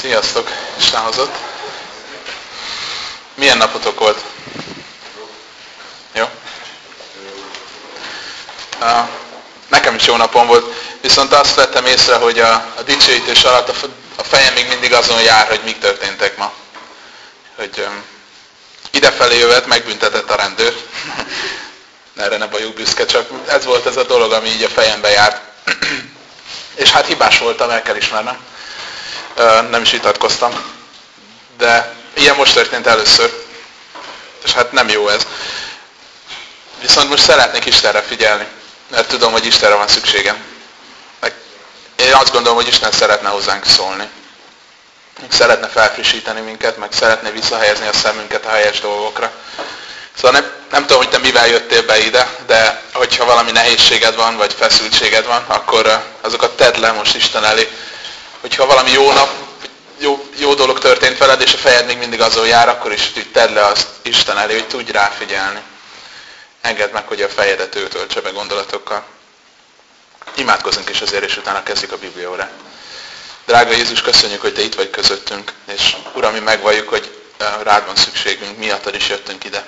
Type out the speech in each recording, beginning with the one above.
Sziasztok, Isten hozott. Milyen napotok volt? Jó? Nekem is jó napom volt, viszont azt vettem észre, hogy a, a dicsőítés alatt a fejem még mindig azon jár, hogy mik történtek ma. Hogy um, idefelé jövet, megbüntetett a rendőr. Erre ne vagyok büszke, csak ez volt ez a dolog, ami így a fejembe járt. És hát hibás voltam, el kell ismernem nem is vitatkoztam. De ilyen most történt először. És hát nem jó ez. Viszont most szeretnék Istenre figyelni, mert tudom, hogy Istenre van szükségem. Én azt gondolom, hogy Isten szeretne hozzánk szólni. Szeretne felfrissíteni minket, meg szeretne visszahelyezni a szemünket a helyes dolgokra. Szóval nem, nem tudom, hogy te mivel jöttél be ide, de hogyha valami nehézséged van, vagy feszültséged van, akkor azokat tedd le most Isten elé, hogyha valami jó nap, jó, jó dolog történt veled, és a fejed még mindig azon jár, akkor is így tedd le azt Isten elé, hogy tudj ráfigyelni. Engedd meg, hogy a fejedet ő töltse be gondolatokkal. Imádkozunk is azért, és utána kezdjük a Biblióra. Drága Jézus, köszönjük, hogy Te itt vagy közöttünk, és Uram, mi megvalljuk, hogy rád van szükségünk, miattad is jöttünk ide.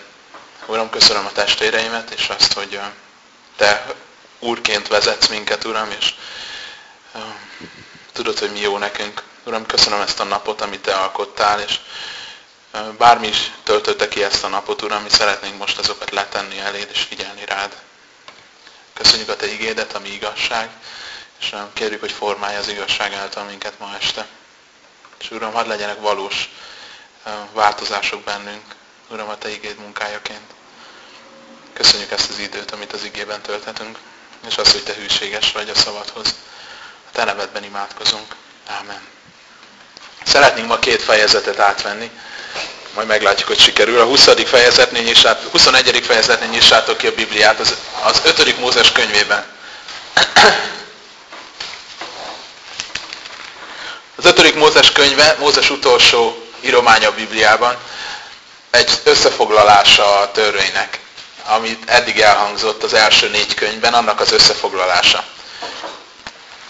Uram, köszönöm a testvéreimet, és azt, hogy Te Úrként vezetsz minket, Uram, és Tudod, hogy mi jó nekünk. Uram, köszönöm ezt a napot, amit Te alkottál, és bármi is töltötte ki ezt a napot, Uram, mi szeretnénk most azokat letenni eléd, és figyelni rád. Köszönjük a Te igédet, ami igazság, és kérjük, hogy formálja az igazság által minket ma este. És Uram, hadd legyenek valós változások bennünk, Uram, a Te igéd munkájaként. Köszönjük ezt az időt, amit az igében tölthetünk, és azt, hogy Te hűséges vagy a szavadhoz. Te nevedben imádkozunk. Ámen. Szeretnénk ma két fejezetet átvenni. Majd meglátjuk, hogy sikerül. A 20. fejezetnél nyissát, 21. fejezetnél nyissátok ki a Bibliát az, az 5. Mózes könyvében. Az 5. Mózes könyve, Mózes utolsó írománya a Bibliában, egy összefoglalása a törvénynek, amit eddig elhangzott az első négy könyvben, annak az összefoglalása.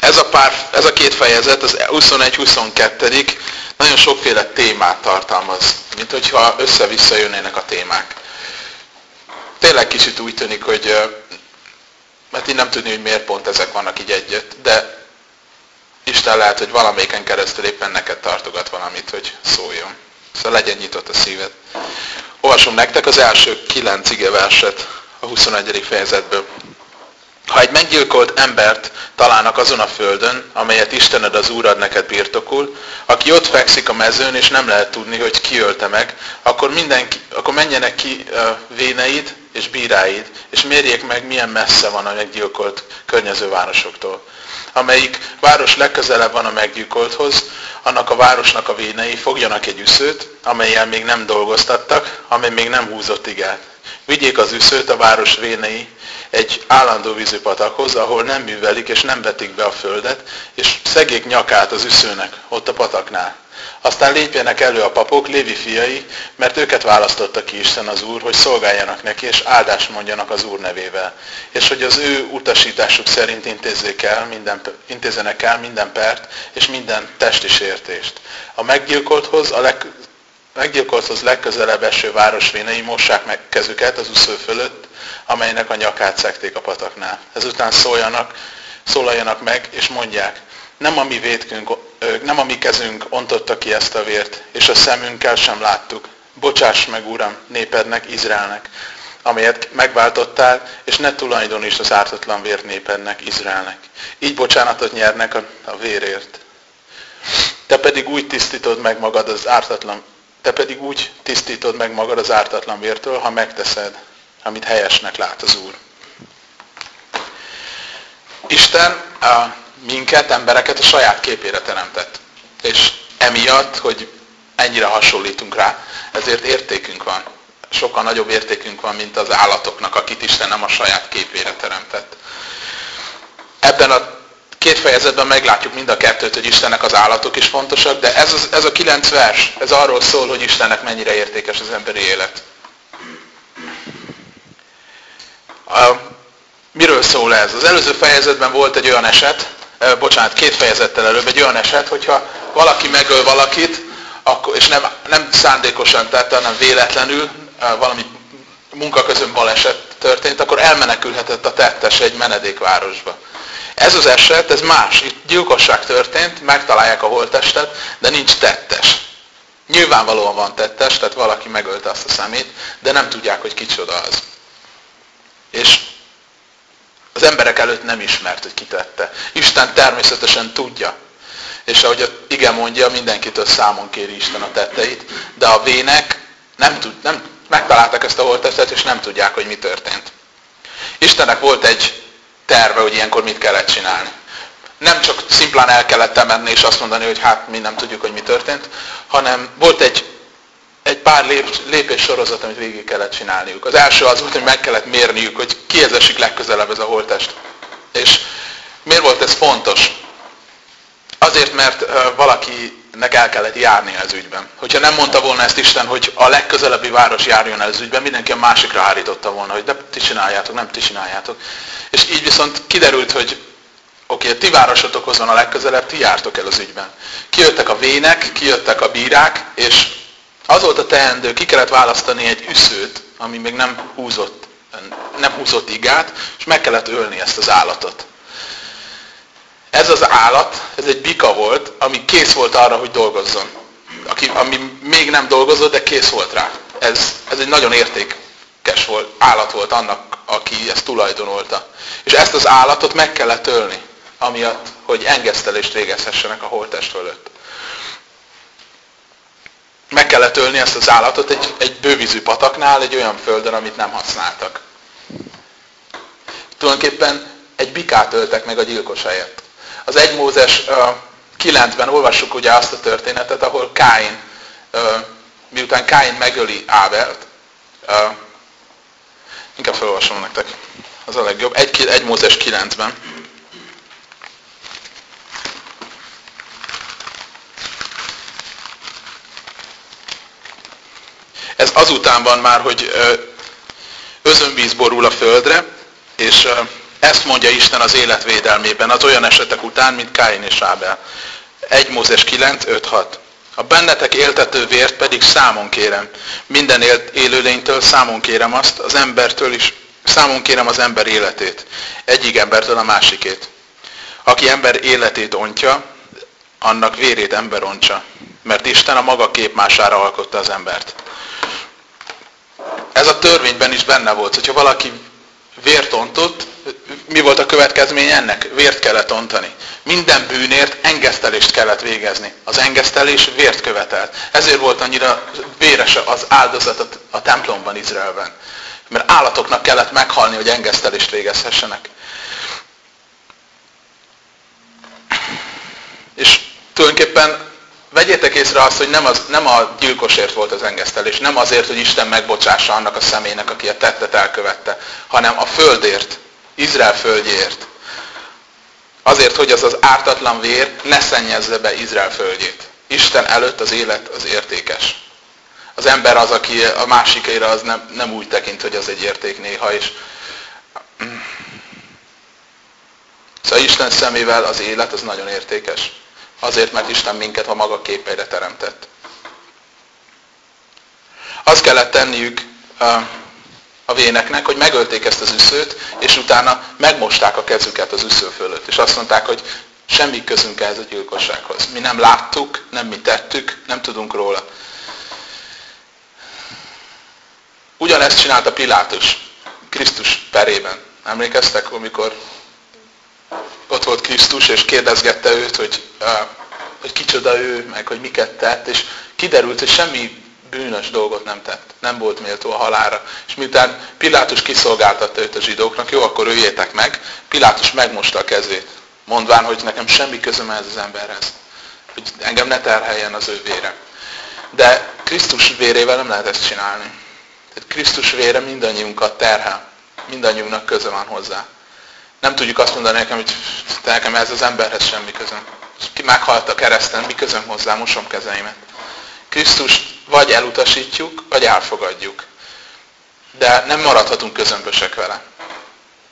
Ez a, pár, ez a két fejezet, az 21-22. nagyon sokféle témát tartalmaz, mint hogyha össze-vissza jönnének a témák. Tényleg kicsit úgy tűnik, hogy mert én nem tudni, hogy miért pont ezek vannak így egyet, de Isten lehet, hogy valamelyiken keresztül éppen neked tartogat valamit, hogy szóljon. Szóval legyen nyitott a szíved. Olvasom nektek az első kilenc ige verset a 21. fejezetből. Ha egy meggyilkolt embert találnak azon a földön, amelyet Istened az Úr ad neked birtokul, aki ott fekszik a mezőn, és nem lehet tudni, hogy ki ölte meg, akkor, mindenki, akkor menjenek ki véneid és bíráid, és mérjék meg, milyen messze van a meggyilkolt környező városoktól. Amelyik város legközelebb van a meggyilkolthoz, annak a városnak a vénei fogjanak egy üszőt, amelyen még nem dolgoztattak, amely még nem húzott igát. Vigyék az üszőt a város vénei egy állandó vízüpatakhoz, ahol nem művelik és nem vetik be a földet, és szegék nyakát az üszőnek, ott a pataknál. Aztán lépjenek elő a papok, Lévi fiai, mert őket választotta ki Isten az Úr, hogy szolgáljanak neki, és áldást mondjanak az Úr nevével. És hogy az ő utasításuk szerint intézzék el minden, intézenek el minden pert, és minden testi sértést. A meggyilkolthoz, a leg, meggyilkolthoz legközelebb eső városvénei mossák meg kezüket az úszó fölött, amelynek a nyakát szekték a pataknál. Ezután szóljanak, szólaljanak meg, és mondják, nem a mi vétkünk, nem a mi kezünk ontotta ki ezt a vért, és a szemünkkel sem láttuk. Bocsáss meg, Uram, népednek, Izraelnek, amelyet megváltottál, és ne tulajdonítsd az ártatlan vért népednek, Izraelnek. Így bocsánatot nyernek a, a vérért. Te pedig úgy tisztítod meg magad az ártatlan, te pedig úgy tisztítod meg magad az ártatlan vértől, ha megteszed, amit helyesnek lát az Úr. Isten a minket, embereket a saját képére teremtett. És emiatt, hogy ennyire hasonlítunk rá, ezért értékünk van. Sokkal nagyobb értékünk van, mint az állatoknak, akit Isten nem a saját képére teremtett. Ebben a két fejezetben meglátjuk mind a kettőt, hogy Istennek az állatok is fontosak, de ez, az, ez a kilenc vers, ez arról szól, hogy Istennek mennyire értékes az emberi élet. A, miről szól ez? Az előző fejezetben volt egy olyan eset, bocsánat, két fejezettel előbb egy olyan eset, hogyha valaki megöl valakit, akkor, és nem, nem szándékosan tette, hanem véletlenül valami munkaközön baleset történt, akkor elmenekülhetett a tettes egy menedékvárosba. Ez az eset, ez más. Itt gyilkosság történt, megtalálják a holttestet, de nincs tettes. Nyilvánvalóan van tettes, tehát valaki megölte azt a szemét, de nem tudják, hogy kicsoda az. És az emberek előtt nem ismert, hogy kitette. Isten természetesen tudja. És ahogy a igen mondja, mindenkitől számon kéri Isten a tetteit, de a vének nem, tud, nem megtaláltak ezt a holttestet, és nem tudják, hogy mi történt. Istennek volt egy terve, hogy ilyenkor mit kellett csinálni. Nem csak szimplán el kellett temetni és azt mondani, hogy hát mi nem tudjuk, hogy mi történt, hanem volt egy, egy pár lép, lépés sorozat, amit végig kellett csinálniuk. Az első az volt, hogy meg kellett mérniük, hogy ki ez esik legközelebb ez a holttest. És miért volt ez fontos? Azért, mert valakinek el kellett járni az ügyben. Hogyha nem mondta volna ezt Isten, hogy a legközelebbi város járjon el az ügyben, mindenki a másikra hárította volna, hogy de ti csináljátok, nem ti csináljátok. És így viszont kiderült, hogy oké, okay, ti városotokhoz van a legközelebb, ti jártok el az ügyben. Kijöttek a vének, kijöttek a bírák, és az volt a teendő, ki kellett választani egy üszőt, ami még nem húzott, nem húzott igát, és meg kellett ölni ezt az állatot. Ez az állat, ez egy bika volt, ami kész volt arra, hogy dolgozzon. Aki, ami még nem dolgozott, de kész volt rá. Ez, ez egy nagyon értékes volt, állat volt annak, aki ezt tulajdonolta. És ezt az állatot meg kellett ölni, amiatt, hogy engesztelést végezhessenek a holtest fölött. Meg kellett ölni ezt az állatot egy, egy bővízű pataknál, egy olyan földön, amit nem használtak. Tulajdonképpen egy bikát öltek meg a gyilkos helyett. Az 1 Mózes 9-ben olvassuk ugye azt a történetet, ahol Káin, miután Káin megöli Ábelt, inkább felolvasom nektek, az a legjobb, 1, 1 Mózes 9-ben. Ez azután van már, hogy özönvíz borul a földre, és ezt mondja Isten az életvédelmében, az olyan esetek után, mint Káin és Ábel. 1 Mózes 9, 5, 6. A bennetek éltető vért pedig számon kérem. Minden élőlénytől számon kérem azt, az embertől is számon kérem az ember életét. Egyik embertől a másikét. Aki ember életét ontja, annak vérét ember ontsa. Mert Isten a maga képmására alkotta az embert. Ez a törvényben is benne volt, hogyha valaki vért ontott, mi volt a következmény ennek? Vért kellett ontani. Minden bűnért engesztelést kellett végezni. Az engesztelés vért követelt. Ezért volt annyira véres az áldozat a templomban Izraelben. Mert állatoknak kellett meghalni, hogy engesztelést végezhessenek. És tulajdonképpen vegyétek észre azt, hogy nem, az, nem a gyilkosért volt az engesztelés, nem azért, hogy Isten megbocsássa annak a személynek, aki a tettet elkövette, hanem a földért, Izrael földjéért. Azért, hogy az az ártatlan vér ne szennyezze be Izrael földjét. Isten előtt az élet az értékes. Az ember az, aki a másikaira az nem, nem úgy tekint, hogy az egy érték néha, és Szóval Isten szemével az élet az nagyon értékes. Azért, mert Isten minket a maga képeire teremtett. Azt kellett tenniük a véneknek, hogy megölték ezt az üszőt, és utána megmosták a kezüket az üsző fölött. És azt mondták, hogy semmi közünk ehhez a gyilkossághoz. Mi nem láttuk, nem mi tettük, nem tudunk róla. Ugyanezt csinálta Pilátus Krisztus perében. Emlékeztek, amikor ott volt Krisztus, és kérdezgette őt, hogy, hogy kicsoda ő, meg hogy miket tett, és kiderült, hogy semmi bűnös dolgot nem tett. Nem volt méltó a halára. És miután Pilátus kiszolgáltatta őt a zsidóknak, jó, akkor öljétek meg, Pilátus megmosta a kezét, mondván, hogy nekem semmi közöm ez az emberhez. Hogy engem ne terheljen az ő vére. De Krisztus vérével nem lehet ezt csinálni. Tehát Krisztus vére mindannyiunkat terhel. Mindannyiunknak köze van hozzá. Nem tudjuk azt mondani nekem, hogy nekem ez az emberhez semmi közöm. Ki meghalt a kereszten, mi közöm hozzá, mosom kezeimet. Krisztus vagy elutasítjuk, vagy elfogadjuk. De nem maradhatunk közömbösek vele.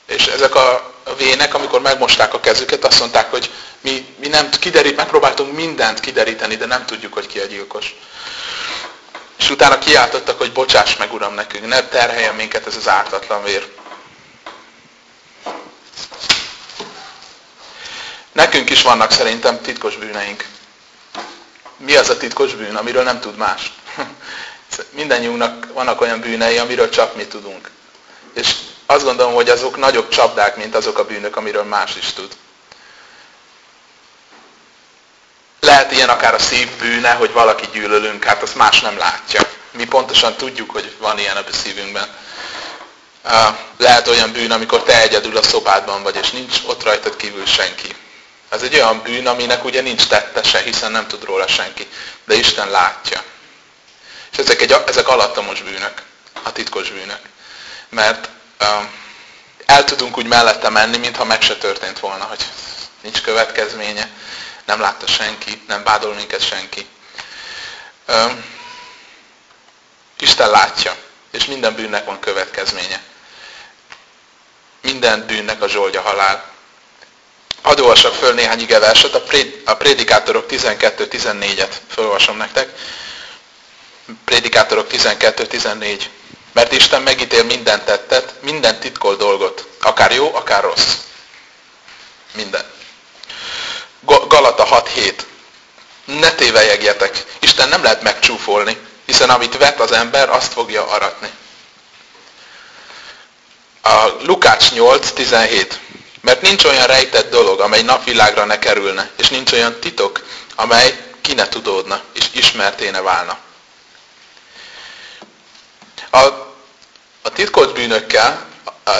És ezek a vének, amikor megmosták a kezüket, azt mondták, hogy mi, mi nem kiderít, megpróbáltunk mindent kideríteni, de nem tudjuk, hogy ki a gyilkos. És utána kiáltottak, hogy bocsáss meg, Uram, nekünk, ne terheljen minket ez az ártatlan vér. Nekünk is vannak szerintem titkos bűneink. Mi az a titkos bűn, amiről nem tud más? Mindennyiunknak vannak olyan bűnei, amiről csak mi tudunk. És azt gondolom, hogy azok nagyobb csapdák, mint azok a bűnök, amiről más is tud. Lehet ilyen akár a szív bűne, hogy valaki gyűlölünk, hát azt más nem látja. Mi pontosan tudjuk, hogy van ilyen a szívünkben. Lehet olyan bűn, amikor te egyedül a szobádban vagy, és nincs ott rajtad kívül senki. Ez egy olyan bűn, aminek ugye nincs tettese, hiszen nem tud róla senki. De Isten látja. És ezek, egy, ezek alattomos bűnök, a titkos bűnök. Mert uh, el tudunk úgy mellette menni, mintha meg se történt volna, hogy nincs következménye, nem látta senki, nem bádol minket senki. Uh, Isten látja, és minden bűnnek van következménye. Minden bűnnek a zsoldja halál. Hadd olvassak föl néhány igeverset, a Prédikátorok 12-14-et felolvasom nektek. Prédikátorok 12-14. Mert Isten megítél minden tettet, minden titkol dolgot. Akár jó, akár rossz. Minden. Galata 6-7. Ne tévejegjetek. Isten nem lehet megcsúfolni, hiszen amit vet az ember, azt fogja aratni. A Lukács 8-17. Mert nincs olyan rejtett dolog, amely napvilágra ne kerülne, és nincs olyan titok, amely ki ne tudódna, és ismerténe válna. A, a titkolt bűnökkel a,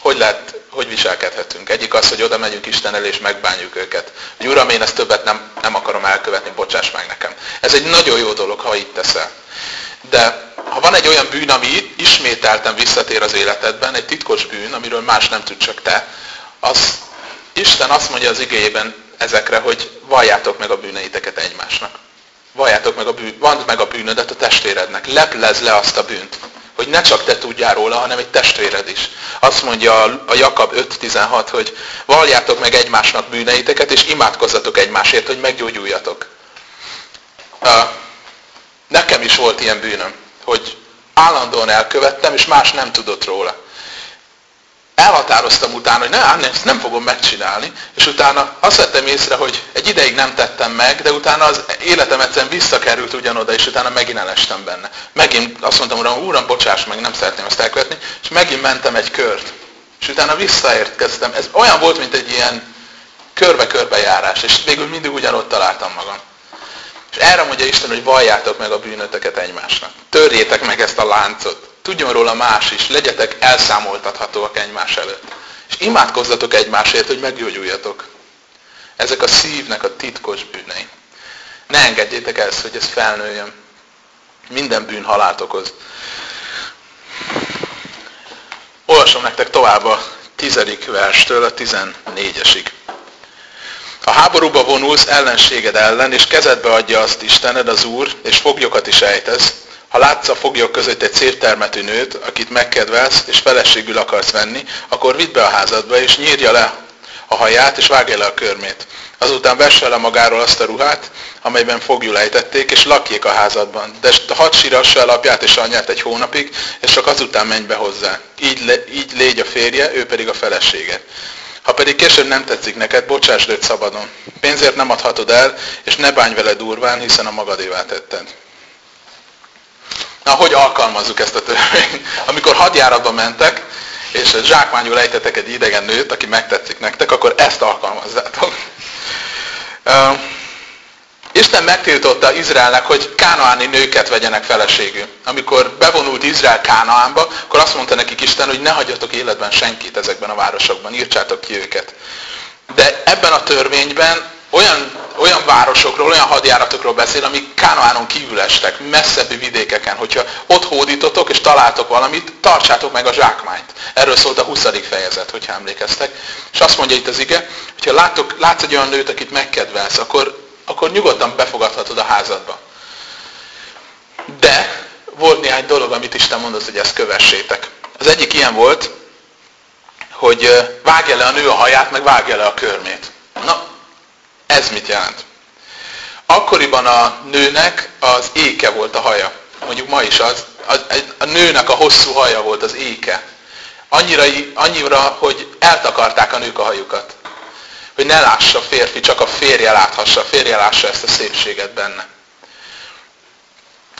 hogy lehet, hogy viselkedhetünk? Egyik az, hogy oda megyünk Isten elé, és megbánjuk őket. Hogy Uram, én ezt többet nem, nem akarom elkövetni, bocsáss meg nekem. Ez egy nagyon jó dolog, ha itt teszel. De van egy olyan bűn, ami ismételten visszatér az életedben, egy titkos bűn, amiről más nem tud, csak te, az Isten azt mondja az igényében ezekre, hogy valljátok meg a bűneiteket egymásnak. Valljátok meg a, bűn, meg a bűnödet a testvérednek. Leplez le azt a bűnt. Hogy ne csak te tudjál róla, hanem egy testvéred is. Azt mondja a Jakab 5.16, hogy valljátok meg egymásnak bűneiteket, és imádkozzatok egymásért, hogy meggyógyuljatok. Nekem is volt ilyen bűnöm hogy állandóan elkövettem, és más nem tudott róla. Elhatároztam utána, hogy ne, ezt nem fogom megcsinálni, és utána azt vettem észre, hogy egy ideig nem tettem meg, de utána az életem egyszerűen visszakerült ugyanoda, és utána megint elestem benne. Megint azt mondtam, uram, uram, bocsáss meg, nem szeretném ezt elkövetni, és megint mentem egy kört. És utána visszaértkeztem. Ez olyan volt, mint egy ilyen körbe-körbe járás, és végül mindig ugyanott találtam magam. És erre mondja Isten, hogy valljátok meg a bűnöteket egymásnak. Törjétek meg ezt a láncot. Tudjon róla más is. Legyetek elszámoltathatóak egymás előtt. És imádkozzatok egymásért, hogy meggyógyuljatok. Ezek a szívnek a titkos bűnei. Ne engedjétek ezt, hogy ez felnőjön. Minden bűn halált okoz. Olvasom nektek tovább a tizedik verstől a tizennégyesig. Ha háborúba vonulsz ellenséged ellen, és kezedbe adja azt Istened, az Úr, és foglyokat is ejtesz, ha látsz a foglyok között egy szép termetű nőt, akit megkedvelsz, és feleségül akarsz venni, akkor vidd be a házadba, és nyírja le a haját, és vágja le a körmét. Azután vesse le magáról azt a ruhát, amelyben fogjul ejtették, és lakjék a házadban. De hadd sírassa el apját és anyját egy hónapig, és csak azután menj be hozzá. Így, le, így légy a férje, ő pedig a felesége. Ha pedig később nem tetszik neked, bocsásd őt szabadon. Pénzért nem adhatod el, és ne bánj vele durván, hiszen a magadévá tetted. Na, hogy alkalmazzuk ezt a törvényt? Amikor hadjáratba mentek, és zsákmányul ejtetek egy idegen nőt, aki megtetszik nektek, akkor ezt alkalmazzátok. Isten megtiltotta Izraelnek, hogy kánaáni nőket vegyenek feleségül. Amikor bevonult Izrael Kánaánba, akkor azt mondta nekik Isten, hogy ne hagyjatok életben senkit ezekben a városokban, írtsátok ki őket. De ebben a törvényben olyan, olyan városokról, olyan hadjáratokról beszél, amik Kánaánon kívül estek, messzebbi vidékeken. Hogyha ott hódítotok és találtok valamit, tartsátok meg a zsákmányt. Erről szólt a 20. fejezet, hogyha emlékeztek. És azt mondja itt az ige, hogyha látok, látsz egy olyan nőt, akit megkedvelsz, akkor akkor nyugodtan befogadhatod a házadba. De volt néhány dolog, amit Isten mondott, hogy ezt kövessétek. Az egyik ilyen volt, hogy vágja le a nő a haját, meg vágja le a körmét. Na, ez mit jelent? Akkoriban a nőnek az éke volt a haja. Mondjuk ma is az. A, a nőnek a hosszú haja volt az éke. Annyira, annyira, hogy eltakarták a nők a hajukat. Hogy ne lássa a férfi, csak a férje láthassa, a férje lássa ezt a szépséget benne.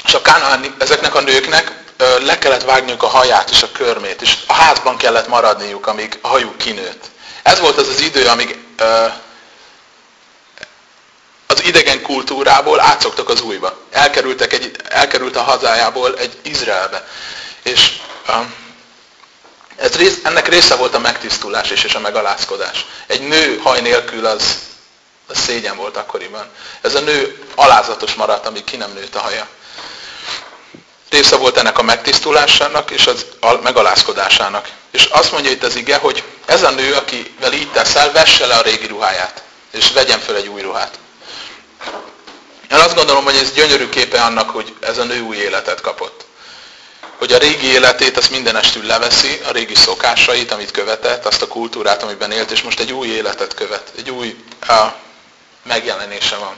És a kánaán, ezeknek a nőknek le kellett vágniuk a haját és a körmét, és a házban kellett maradniuk, amíg a hajuk kinőtt. Ez volt az az idő, amíg az idegen kultúrából átszoktak az újba. Elkerültek egy, elkerült a hazájából egy Izraelbe. És ez rész, ennek része volt a megtisztulás és a megalázkodás. Egy nő haj nélkül az, az szégyen volt akkoriban. Ez a nő alázatos maradt, amíg ki nem nőtt a haja. Része volt ennek a megtisztulásának és az a megalázkodásának. És azt mondja itt az ige, hogy ez a nő, akivel így teszel, vesse le a régi ruháját, és vegyen föl egy új ruhát. Én azt gondolom, hogy ez gyönyörű képe annak, hogy ez a nő új életet kapott. Hogy a régi életét azt mindenestül leveszi, a régi szokásait, amit követett, azt a kultúrát, amiben élt, és most egy új életet követ. Egy új a, megjelenése van.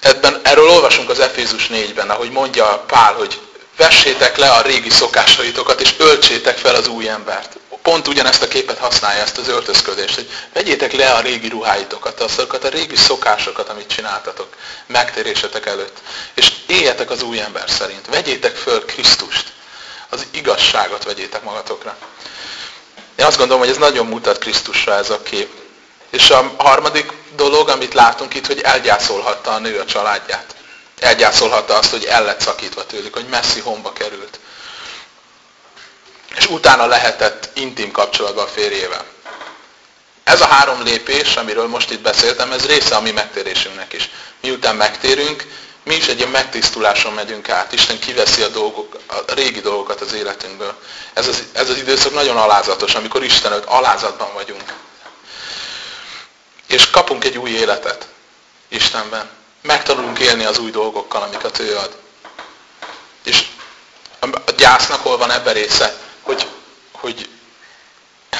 Ebben, erről olvasunk az Efézus 4-ben, ahogy mondja Pál, hogy vessétek le a régi szokásaitokat, és öltsétek fel az új embert pont ugyanezt a képet használja, ezt az öltözködést, hogy vegyétek le a régi ruháitokat, azokat a régi szokásokat, amit csináltatok megtérésetek előtt, és éljetek az új ember szerint. Vegyétek föl Krisztust, az igazságot vegyétek magatokra. Én azt gondolom, hogy ez nagyon mutat Krisztusra ez a kép. És a harmadik dolog, amit látunk itt, hogy elgyászolhatta a nő a családját. Elgyászolhatta azt, hogy el lett szakítva tőlük, hogy messzi homba került és utána lehetett intim kapcsolatban a férjével. Ez a három lépés, amiről most itt beszéltem, ez része a mi megtérésünknek is. Miután megtérünk, mi is egy ilyen megtisztuláson megyünk át. Isten kiveszi a, dolgok, a régi dolgokat az életünkből. Ez az, ez az időszak nagyon alázatos, amikor Isten előtt alázatban vagyunk. És kapunk egy új életet Istenben. Megtanulunk élni az új dolgokkal, amiket ő ad. És a gyásznak hol van ebben része? Hogy, hogy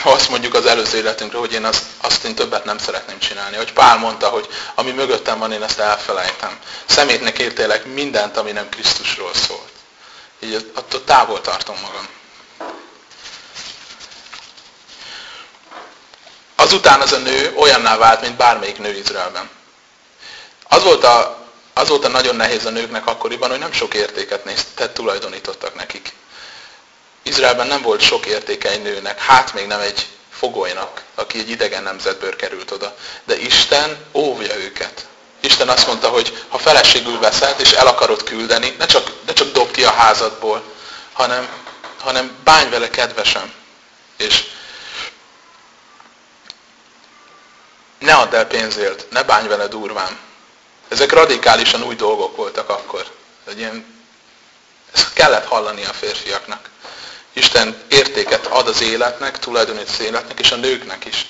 azt mondjuk az előző életünkről, hogy én azt, azt én többet nem szeretném csinálni. Hogy Pál mondta, hogy ami mögöttem van, én ezt elfelejtem. Szemétnek értélek mindent, ami nem Krisztusról szólt. Így attól távol tartom magam. Azután az a nő olyanná vált, mint bármelyik nő Izraelben. Az volt a, az volt a nagyon nehéz a nőknek akkoriban, hogy nem sok értéket néztet, tulajdonítottak nekik. Izraelben nem volt sok értéke egy nőnek, hát még nem egy fogolynak, aki egy idegen nemzetből került oda. De Isten óvja őket. Isten azt mondta, hogy ha feleségül veszed, és el akarod küldeni, ne csak, ne csak dob ki a házadból, hanem, hanem bánj vele kedvesen. És ne add el pénzért, ne bánj vele durván. Ezek radikálisan új dolgok voltak akkor. Egy ilyen, ezt kellett hallani a férfiaknak. Isten értéket ad az életnek, tulajdonít az életnek, és a nőknek is.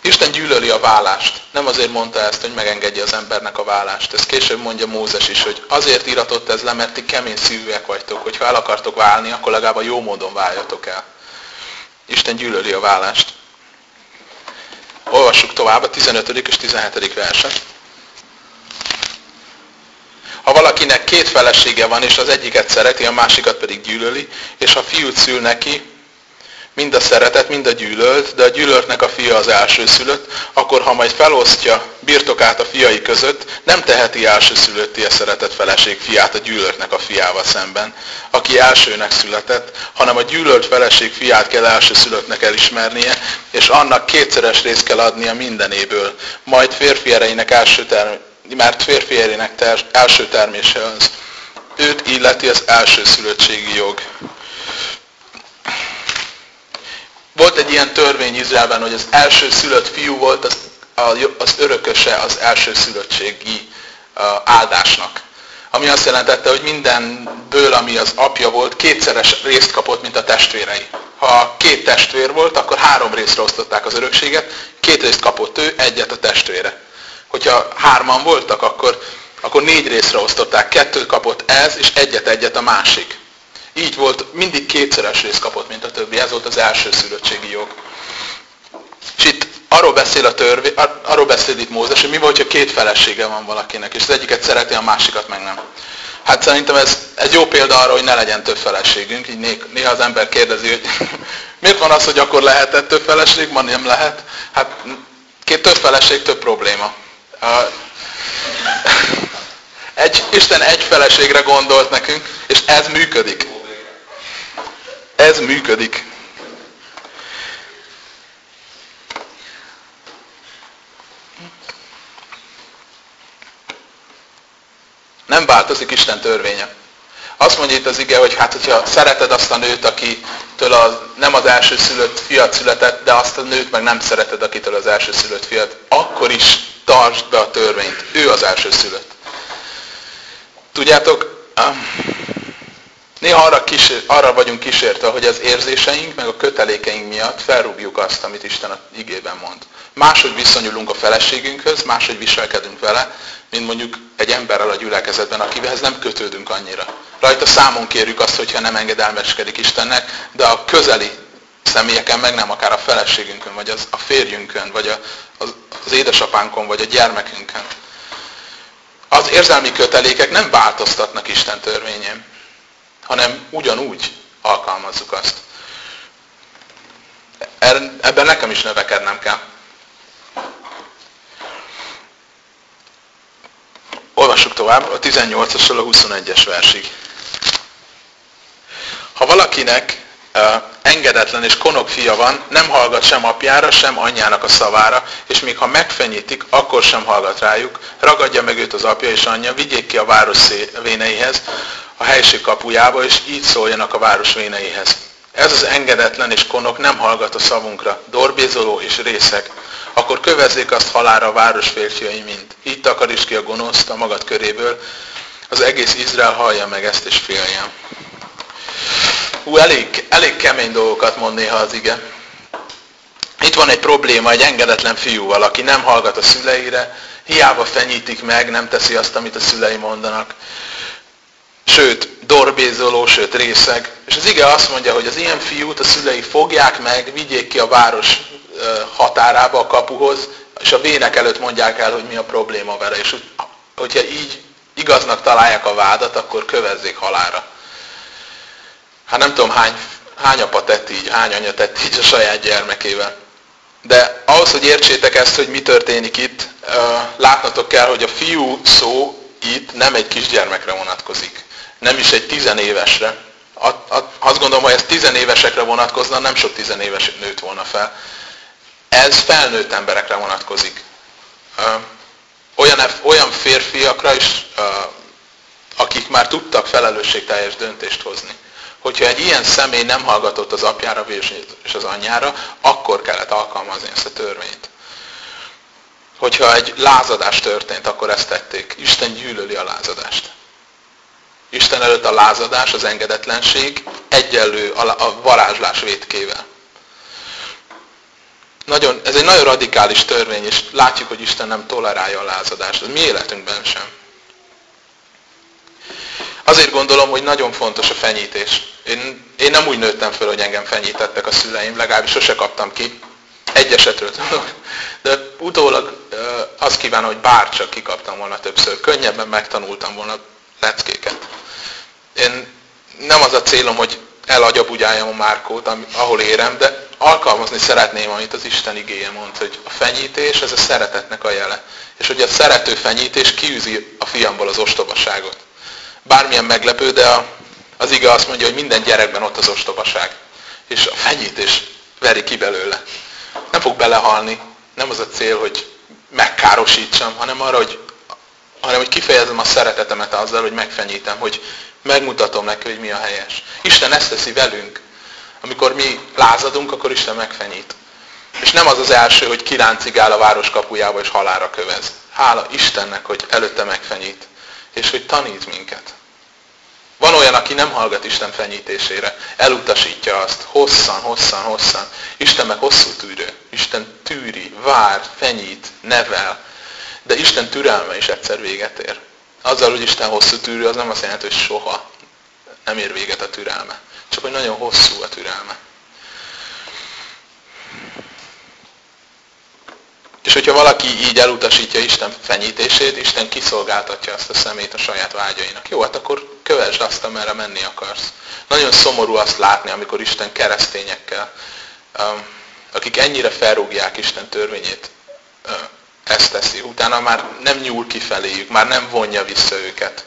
Isten gyűlöli a vállást. Nem azért mondta ezt, hogy megengedje az embernek a vállást. Ez később mondja Mózes is, hogy azért iratott ez le, mert ti kemény szívűek vagytok. Hogyha el akartok válni, akkor legalább a jó módon váljatok el. Isten gyűlöli a vállást. Olvassuk tovább a 15. és 17. verset. Ha valakinek két felesége van, és az egyiket szereti, a másikat pedig gyűlöli, és ha fiút szül neki, mind a szeretet, mind a gyűlölt, de a gyűlöltnek a fia az elsőszülött, akkor ha majd felosztja birtokát a fiai között, nem teheti elsőszülötti a szeretett feleség fiát a gyűlöltnek a fiával szemben, aki elsőnek született, hanem a gyűlölt feleség fiát kell elsőszülöttnek elismernie, és annak kétszeres részt kell adnia mindenéből, majd férfi erejének első term- mert férfi erének ter, első termése az. Őt illeti az elsőszülöttségi jog. Volt egy ilyen törvény Izraelben, hogy az első szülött fiú volt az, az örököse az elsőszülöttségi áldásnak. Ami azt jelentette, hogy mindenből, ami az apja volt, kétszeres részt kapott, mint a testvérei. Ha két testvér volt, akkor három részre osztották az örökséget, két részt kapott ő, egyet a testvére hogyha hárman voltak, akkor, akkor négy részre osztották. Kettőt kapott ez, és egyet-egyet a másik. Így volt, mindig kétszeres részt kapott, mint a többi. Ez volt az első szülöttségi jog. És itt arról beszél a törvé, arról beszél itt Mózes, hogy mi volt, ha két felesége van valakinek, és az egyiket szereti, a másikat meg nem. Hát szerintem ez egy jó példa arra, hogy ne legyen több feleségünk. Így néha az ember kérdezi, hogy miért van az, hogy akkor lehetett több feleség, ma nem lehet. Hát két több feleség, több probléma. Egy, Isten egy feleségre gondolt nekünk, és ez működik. Ez működik. Nem változik Isten törvénye. Azt mondja itt az ige, hogy hát, hogyha szereted azt a nőt, akitől az, nem az első szülött fiat született, de azt a nőt meg nem szereted, akitől az első szülött fiat, akkor is tartsd be a törvényt. Ő az első szülött. Tudjátok, néha arra, kísér, arra vagyunk kísértve, hogy az érzéseink, meg a kötelékeink miatt felrúgjuk azt, amit Isten a igében mond. Máshogy viszonyulunk a feleségünkhöz, máshogy viselkedünk vele, mint mondjuk egy emberrel a gyülekezetben, akivel nem kötődünk annyira. Rajta számon kérjük azt, hogyha nem engedelmeskedik Istennek, de a közeli személyeken meg nem, akár a feleségünkön, vagy az, a férjünkön, vagy a, az, az édesapánkon, vagy a gyermekünkön. Az érzelmi kötelékek nem változtatnak Isten törvényén, hanem ugyanúgy alkalmazzuk azt. Er, ebben nekem is növekednem kell. Olvassuk tovább a 18-asról a 21-es versig. Ha valakinek engedetlen és konok fia van, nem hallgat sem apjára, sem anyjának a szavára, és még ha megfenyítik, akkor sem hallgat rájuk, ragadja meg őt az apja és anyja, vigyék ki a város véneihez, a helység kapujába, és így szóljanak a város véneihez. Ez az engedetlen és konok nem hallgat a szavunkra, dorbézoló és részek, akkor kövezzék azt halára a város férfiai mind. Így takaríts ki a gonoszt a magad köréből, az egész Izrael hallja meg ezt és féljen. Hú, elég, elég kemény dolgokat mond néha az ige. Itt van egy probléma egy engedetlen fiúval, aki nem hallgat a szüleire, hiába fenyítik meg, nem teszi azt, amit a szülei mondanak. Sőt, dorbézoló, sőt részeg. És az ige azt mondja, hogy az ilyen fiút a szülei fogják meg, vigyék ki a város határába, a kapuhoz, és a vének előtt mondják el, hogy mi a probléma vele. És hogyha így igaznak találják a vádat, akkor kövezzék halára. Hát nem tudom, hány, hány apa tett így, hány anya tett így a saját gyermekével. De ahhoz, hogy értsétek ezt, hogy mi történik itt, látnatok kell, hogy a fiú szó itt nem egy kisgyermekre vonatkozik. Nem is egy tizenévesre. Azt gondolom, hogy ez tizenévesekre vonatkozna, nem sok tizenéves nőtt volna fel. Ez felnőtt emberekre vonatkozik. Olyan, olyan férfiakra is, akik már tudtak felelősségteljes döntést hozni. Hogyha egy ilyen személy nem hallgatott az apjára és az anyjára, akkor kellett alkalmazni ezt a törvényt. Hogyha egy lázadás történt, akkor ezt tették. Isten gyűlöli a lázadást. Isten előtt a lázadás, az engedetlenség egyenlő a varázslás vétkével. Nagyon, ez egy nagyon radikális törvény, és látjuk, hogy Isten nem tolerálja a lázadást. Ez mi életünkben sem. Azért gondolom, hogy nagyon fontos a fenyítés. Én, én nem úgy nőttem föl, hogy engem fenyítettek a szüleim, legalábbis sose kaptam ki. Egy esetről tudok. De utólag azt kívánom, hogy bárcsak kikaptam volna többször. Könnyebben megtanultam volna leckéket. Én nem az a célom, hogy elagyabudjáljam a márkót, ahol érem, de alkalmazni szeretném, amit az Isten igéje mond, hogy a fenyítés, ez a szeretetnek a jele. És hogy a szerető fenyítés kiűzi a fiamból az ostobaságot. Bármilyen meglepő, de a, az ige azt mondja, hogy minden gyerekben ott az ostobaság. És a fenyítés veri ki belőle. Nem fog belehalni. Nem az a cél, hogy megkárosítsam, hanem arra, hogy, hanem hogy kifejezem a szeretetemet azzal, hogy megfenyítem, hogy megmutatom neki, hogy mi a helyes. Isten ezt teszi velünk. Amikor mi lázadunk, akkor Isten megfenyít. És nem az az első, hogy kiráncigál a város kapujába és halára kövez. Hála Istennek, hogy előtte megfenyít. És hogy tanít minket. Van olyan, aki nem hallgat Isten fenyítésére. Elutasítja azt. Hosszan, hosszan, hosszan. Isten meg hosszú tűrő. Isten tűri, vár, fenyít, nevel. De Isten türelme is egyszer véget ér. Azzal, hogy Isten hosszú tűrő, az nem azt jelenti, hogy soha Nem ér véget a türelme. Csak hogy nagyon hosszú a türelme. És hogyha valaki így elutasítja Isten fenyítését, Isten kiszolgáltatja azt a szemét a saját vágyainak. Jó, hát akkor kövesd azt, amerre menni akarsz. Nagyon szomorú azt látni, amikor Isten keresztényekkel, um, akik ennyire felrúgják Isten törvényét, uh, ezt teszi. Utána már nem nyúl kifeléjük, már nem vonja vissza őket.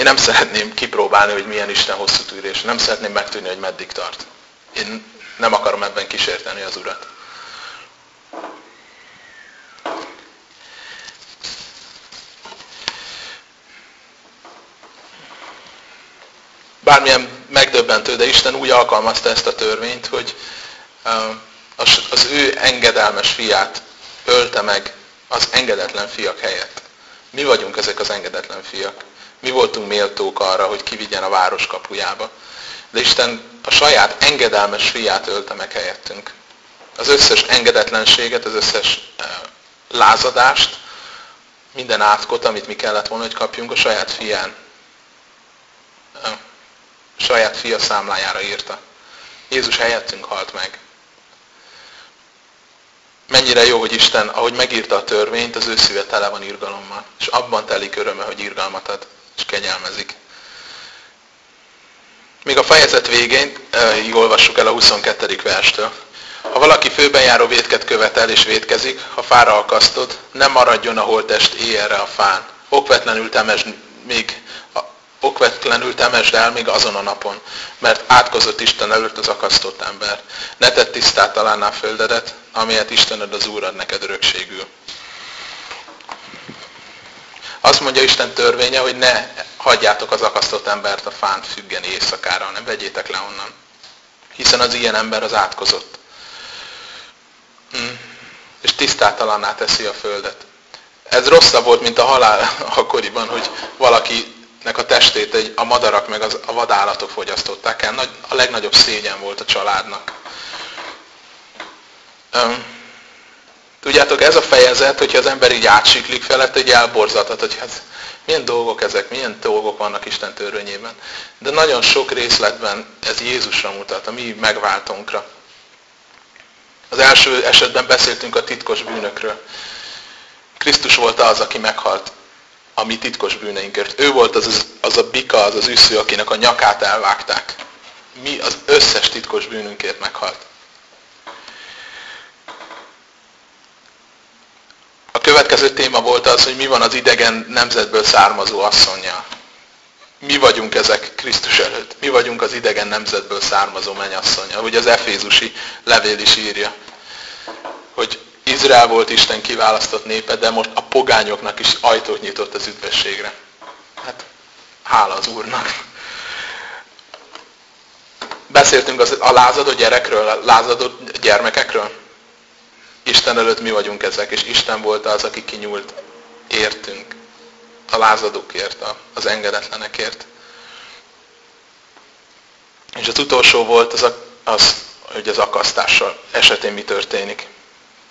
Én nem szeretném kipróbálni, hogy milyen Isten hosszú tűrés. Nem szeretném megtudni, hogy meddig tart. Én nem akarom ebben kísérteni az Urat. bármilyen megdöbbentő, de Isten úgy alkalmazta ezt a törvényt, hogy az ő engedelmes fiát ölte meg az engedetlen fiak helyett. Mi vagyunk ezek az engedetlen fiak. Mi voltunk méltók arra, hogy kivigyen a város kapujába. De Isten a saját engedelmes fiát ölte meg helyettünk. Az összes engedetlenséget, az összes lázadást, minden átkot, amit mi kellett volna, hogy kapjunk a saját fián saját fia számlájára írta. Jézus helyettünk halt meg. Mennyire jó, hogy Isten, ahogy megírta a törvényt, az ő szíve tele van irgalommal. És abban telik öröme, hogy irgalmat ad, és kegyelmezik. Még a fejezet végén, így olvassuk el a 22. verstől. Ha valaki főben járó vétket követel és vétkezik, ha fára akasztod, nem maradjon a holtest éjjelre a fán. Okvetlenül temesd még okvetlenül temesd el még azon a napon, mert átkozott Isten előtt az akasztott ember. Ne tedd tisztát talán a földedet, amelyet Istened az Úr ad neked örökségül. Azt mondja Isten törvénye, hogy ne hagyjátok az akasztott embert a fán függeni éjszakára, hanem vegyétek le onnan. Hiszen az ilyen ember az átkozott. Hmm. És tisztátalanná teszi a földet. Ez rosszabb volt, mint a halál akkoriban, hogy valaki nek a testét egy, a madarak meg az, a vadállatok fogyasztották el. Nagy, a legnagyobb szégyen volt a családnak. Um, tudjátok, ez a fejezet, hogyha az ember így átsiklik felett, egy elborzatat, hogy hát milyen dolgok ezek, milyen dolgok vannak Isten törvényében. De nagyon sok részletben ez Jézusra mutat, a mi megváltónkra. Az első esetben beszéltünk a titkos bűnökről. Krisztus volt az, aki meghalt a mi titkos bűneinkért. Ő volt az, az a bika, az az üsző, akinek a nyakát elvágták. Mi az összes titkos bűnünkért meghalt. Következő téma volt az, hogy mi van az idegen nemzetből származó asszonyjal. Mi vagyunk ezek Krisztus előtt. Mi vagyunk az idegen nemzetből származó mennyasszonya. Ahogy az Efézusi levél is írja. Hogy Izrael volt Isten kiválasztott népe, de most a pogányoknak is ajtót nyitott az üdvességre. Hát, hála az Úrnak. Beszéltünk az, a lázadó gyerekről, a lázadó gyermekekről. Isten előtt mi vagyunk ezek, és Isten volt az, aki kinyúlt értünk. A lázadókért, az engedetlenekért. És az utolsó volt az, az hogy az akasztással esetén mi történik.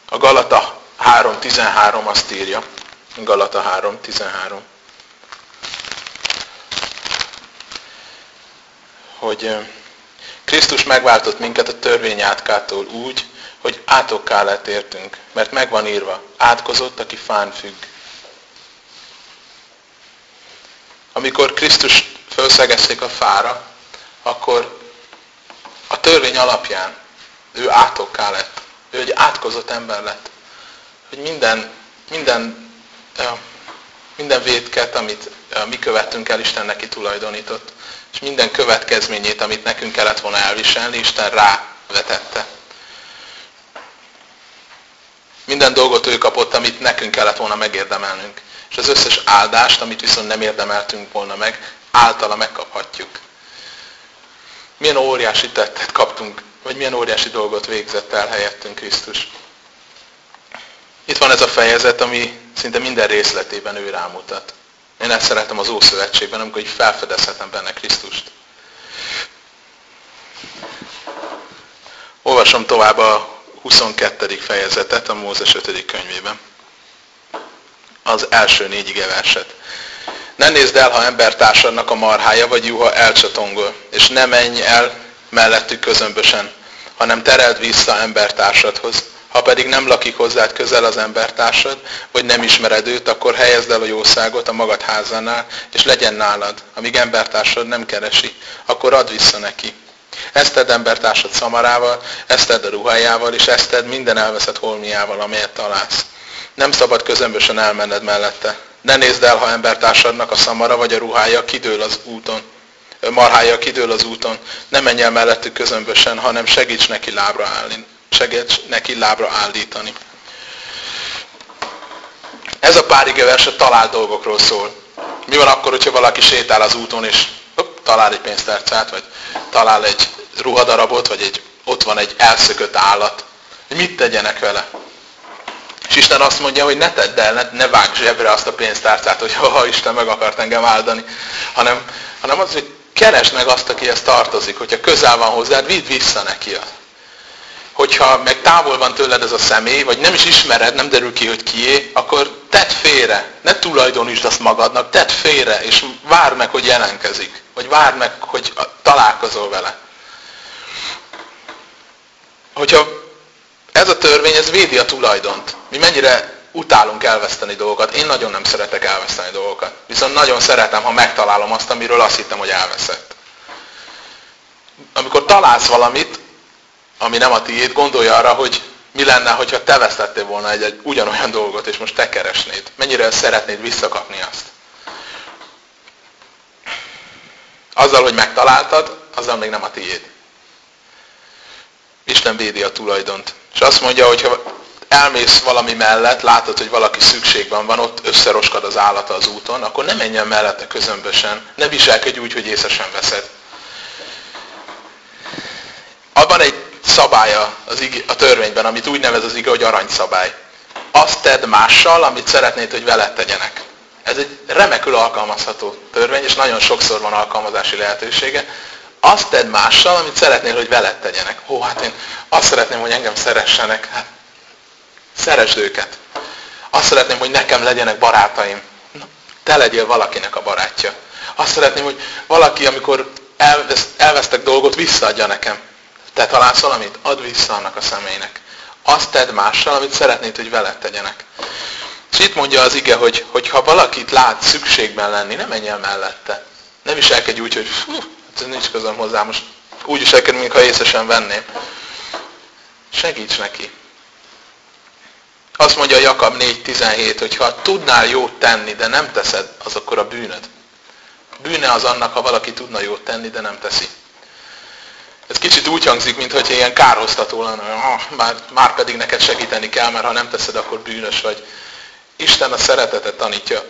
A Galata 3.13 azt írja. Galata 3.13. Hogy Krisztus megváltott minket a törvény átkától úgy, hogy átokká lett értünk, mert megvan írva, átkozott, aki fán függ. Amikor Krisztus felszegezték a fára, akkor a törvény alapján ő átokká lett. Ő egy átkozott ember lett. Hogy minden, minden, minden védket, amit mi követtünk el, Isten neki tulajdonított. És minden következményét, amit nekünk kellett volna elviselni, Isten rávetette. Minden dolgot ő kapott, amit nekünk kellett volna megérdemelnünk. És az összes áldást, amit viszont nem érdemeltünk volna meg, általa megkaphatjuk. Milyen óriási tettet kaptunk vagy milyen óriási dolgot végzett el helyettünk Krisztus. Itt van ez a fejezet, ami szinte minden részletében ő rámutat. Én ezt szeretem az Ószövetségben, amikor így felfedezhetem benne Krisztust. Olvasom tovább a 22. fejezetet a Mózes 5. könyvében. Az első négy ige verset. Ne nézd el, ha embertársadnak a marhája vagy juha elcsatongol, és ne menj el mellettük közömbösen, hanem tereld vissza embertársadhoz. Ha pedig nem lakik hozzád közel az embertársad, vagy nem ismered őt, akkor helyezd el a jószágot a magad házánál, és legyen nálad, amíg embertársad nem keresi, akkor add vissza neki. Ezt tedd embertársad szamarával, ezt tedd a ruhájával, és ezt tedd minden elveszett holmiával, amelyet találsz. Nem szabad közömbösen elmenned mellette. Ne nézd el, ha embertársadnak a szamara vagy a ruhája kidől az úton. Marhája kidől az úton. Ne menj el mellettük közömbösen, hanem segíts neki lábra állni. Segíts neki lábra állítani. Ez a pár igevers a talált dolgokról szól. Mi van akkor, hogyha valaki sétál az úton, és talál egy pénztárcát, vagy talál egy ruhadarabot, vagy egy, ott van egy elszökött állat. Mit tegyenek vele? És Isten azt mondja, hogy ne tedd el, ne, ne vágj zsebre azt a pénztárcát, hogy ha Isten meg akart engem áldani, hanem, hanem az, hogy keresd meg azt, akihez tartozik, hogyha közel van hozzád, vidd vissza neki azt. Hogyha meg távol van tőled ez a személy, vagy nem is ismered, nem derül ki, hogy kié, akkor tedd félre, ne tulajdonítsd azt magadnak, tedd félre, és várd meg, hogy jelenkezik, vagy várd meg, hogy találkozol vele. Hogyha ez a törvény, ez védi a tulajdont. Mi mennyire utálunk elveszteni dolgokat. Én nagyon nem szeretek elveszteni dolgokat. Viszont nagyon szeretem, ha megtalálom azt, amiről azt hittem, hogy elveszett. Amikor találsz valamit, ami nem a tiéd, gondolj arra, hogy mi lenne, hogyha te vesztettél volna egy, egy ugyanolyan dolgot, és most te keresnéd. Mennyire szeretnéd visszakapni azt. Azzal, hogy megtaláltad, azzal még nem a tiéd. Isten védi a tulajdont. És azt mondja, hogy ha elmész valami mellett, látod, hogy valaki szükségben van, ott összeroskad az állata az úton, akkor ne menjen mellette közömbösen, ne viselkedj úgy, hogy észre sem veszed. Van egy szabálya az ige, a törvényben, amit úgy nevez az ige, hogy aranyszabály. Azt tedd mással, amit szeretnéd, hogy veled tegyenek. Ez egy remekül alkalmazható törvény, és nagyon sokszor van alkalmazási lehetősége azt tedd mással, amit szeretnél, hogy veled tegyenek. Ó, hát én azt szeretném, hogy engem szeressenek. Hát, szeresd őket. Azt szeretném, hogy nekem legyenek barátaim. Na, te legyél valakinek a barátja. Azt szeretném, hogy valaki, amikor elvesz, elvesztek dolgot, visszaadja nekem. Te találsz valamit? Add vissza annak a személynek. Azt tedd mással, amit szeretnéd, hogy veled tegyenek. És itt mondja az ige, hogy, hogy ha valakit lát szükségben lenni, ne menj el mellette. Ne viselkedj úgy, hogy fú, ez nincs közöm hozzá, most úgy is elkerül, mintha észre sem venném. Segíts neki. Azt mondja Jakab 4.17, hogy ha tudnál jót tenni, de nem teszed, az akkor a bűnöd. Bűne az annak, ha valaki tudna jót tenni, de nem teszi. Ez kicsit úgy hangzik, mintha ilyen kárhoztató lenne, ah, már, már pedig neked segíteni kell, mert ha nem teszed, akkor bűnös vagy. Isten a szeretetet tanítja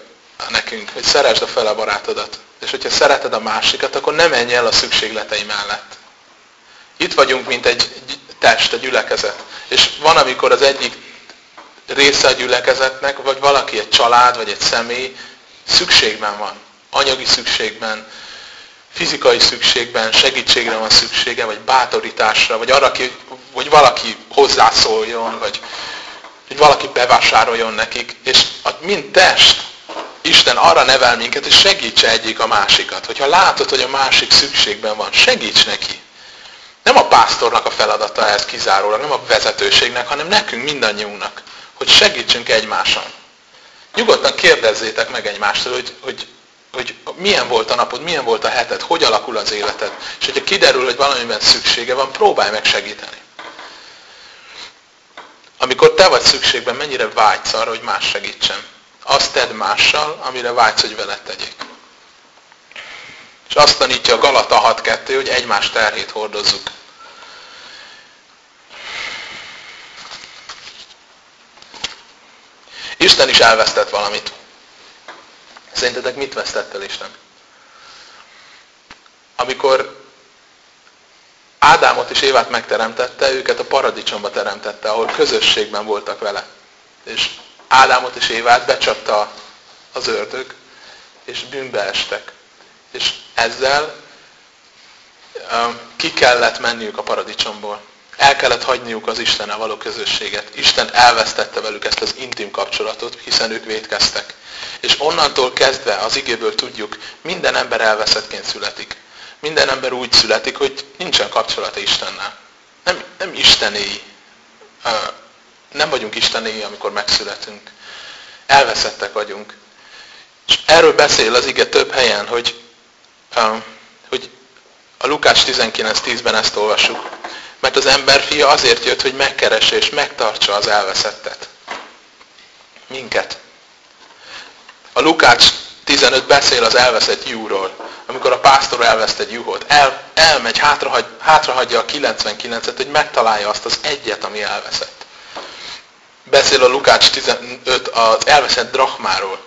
nekünk, hogy szeresd a fele barátodat. És hogyha szereted a másikat, akkor nem menj el a szükségletei mellett. Itt vagyunk, mint egy test, egy gyülekezet. És van, amikor az egyik része a gyülekezetnek, vagy valaki, egy család, vagy egy személy szükségben van. Anyagi szükségben, fizikai szükségben, segítségre van szüksége, vagy bátorításra, vagy arra, hogy valaki hozzászóljon, vagy hogy valaki bevásároljon nekik. És mind test, Isten arra nevel minket, hogy segítse egyik a másikat. Hogyha látod, hogy a másik szükségben van, segíts neki. Nem a pásztornak a feladata ez kizárólag, nem a vezetőségnek, hanem nekünk mindannyiunknak, hogy segítsünk egymáson. Nyugodtan kérdezzétek meg egymástól, hogy, hogy, hogy milyen volt a napod, milyen volt a heted, hogy alakul az életed. És hogyha kiderül, hogy valamiben szüksége van, próbálj meg segíteni. Amikor te vagy szükségben, mennyire vágysz arra, hogy más segítsen azt tedd mással, amire vágysz, hogy veled tegyék. És azt tanítja a Galata 6.2, hogy egymás terhét hordozzuk. Isten is elvesztett valamit. Szerintetek mit vesztett el Isten? Amikor Ádámot és Évát megteremtette, őket a paradicsomba teremtette, ahol közösségben voltak vele. És Ádámot és Évát becsapta az ördög, és bűnbe estek. És ezzel ki kellett menniük a paradicsomból. El kellett hagyniuk az Istennel való közösséget. Isten elvesztette velük ezt az intim kapcsolatot, hiszen ők védkeztek. És onnantól kezdve az igéből tudjuk, minden ember elveszettként születik. Minden ember úgy születik, hogy nincsen kapcsolata Istennel. Nem, nem Istenéi. Nem vagyunk Istenéi, amikor megszületünk. Elveszettek vagyunk. És erről beszél az ige több helyen, hogy, hogy a Lukács 19.10-ben ezt olvassuk. Mert az ember fia azért jött, hogy megkeresse és megtartsa az elveszettet. Minket. A Lukács 15 beszél az elveszett juhról. Amikor a pásztor elveszt egy juhot, el, elmegy, hátrahagy, hátrahagyja a 99-et, hogy megtalálja azt az egyet, ami elveszett. Beszél a Lukács 15 az elveszett drachmáról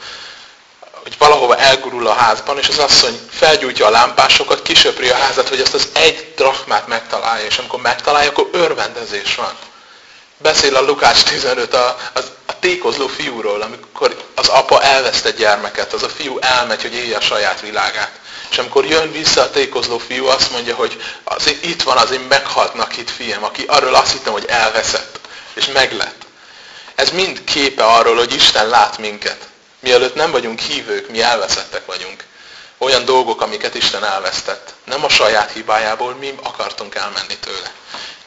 hogy valahova elgurul a házban, és az asszony felgyújtja a lámpásokat, kisöpri a házat, hogy azt az egy drachmát megtalálja, és amikor megtalálja, akkor örvendezés van. Beszél a Lukács 15 a, a, a tékozló fiúról, amikor az apa elveszte gyermeket, az a fiú elmegy, hogy élje a saját világát. És amikor jön vissza a tékozló fiú, azt mondja, hogy az, itt van az én meghaltnak itt fiam, aki arról azt hittem, hogy elveszett, és meglett. Ez mind képe arról, hogy Isten lát minket. Mielőtt nem vagyunk hívők, mi elveszettek vagyunk. Olyan dolgok, amiket Isten elvesztett. Nem a saját hibájából, mi akartunk elmenni tőle.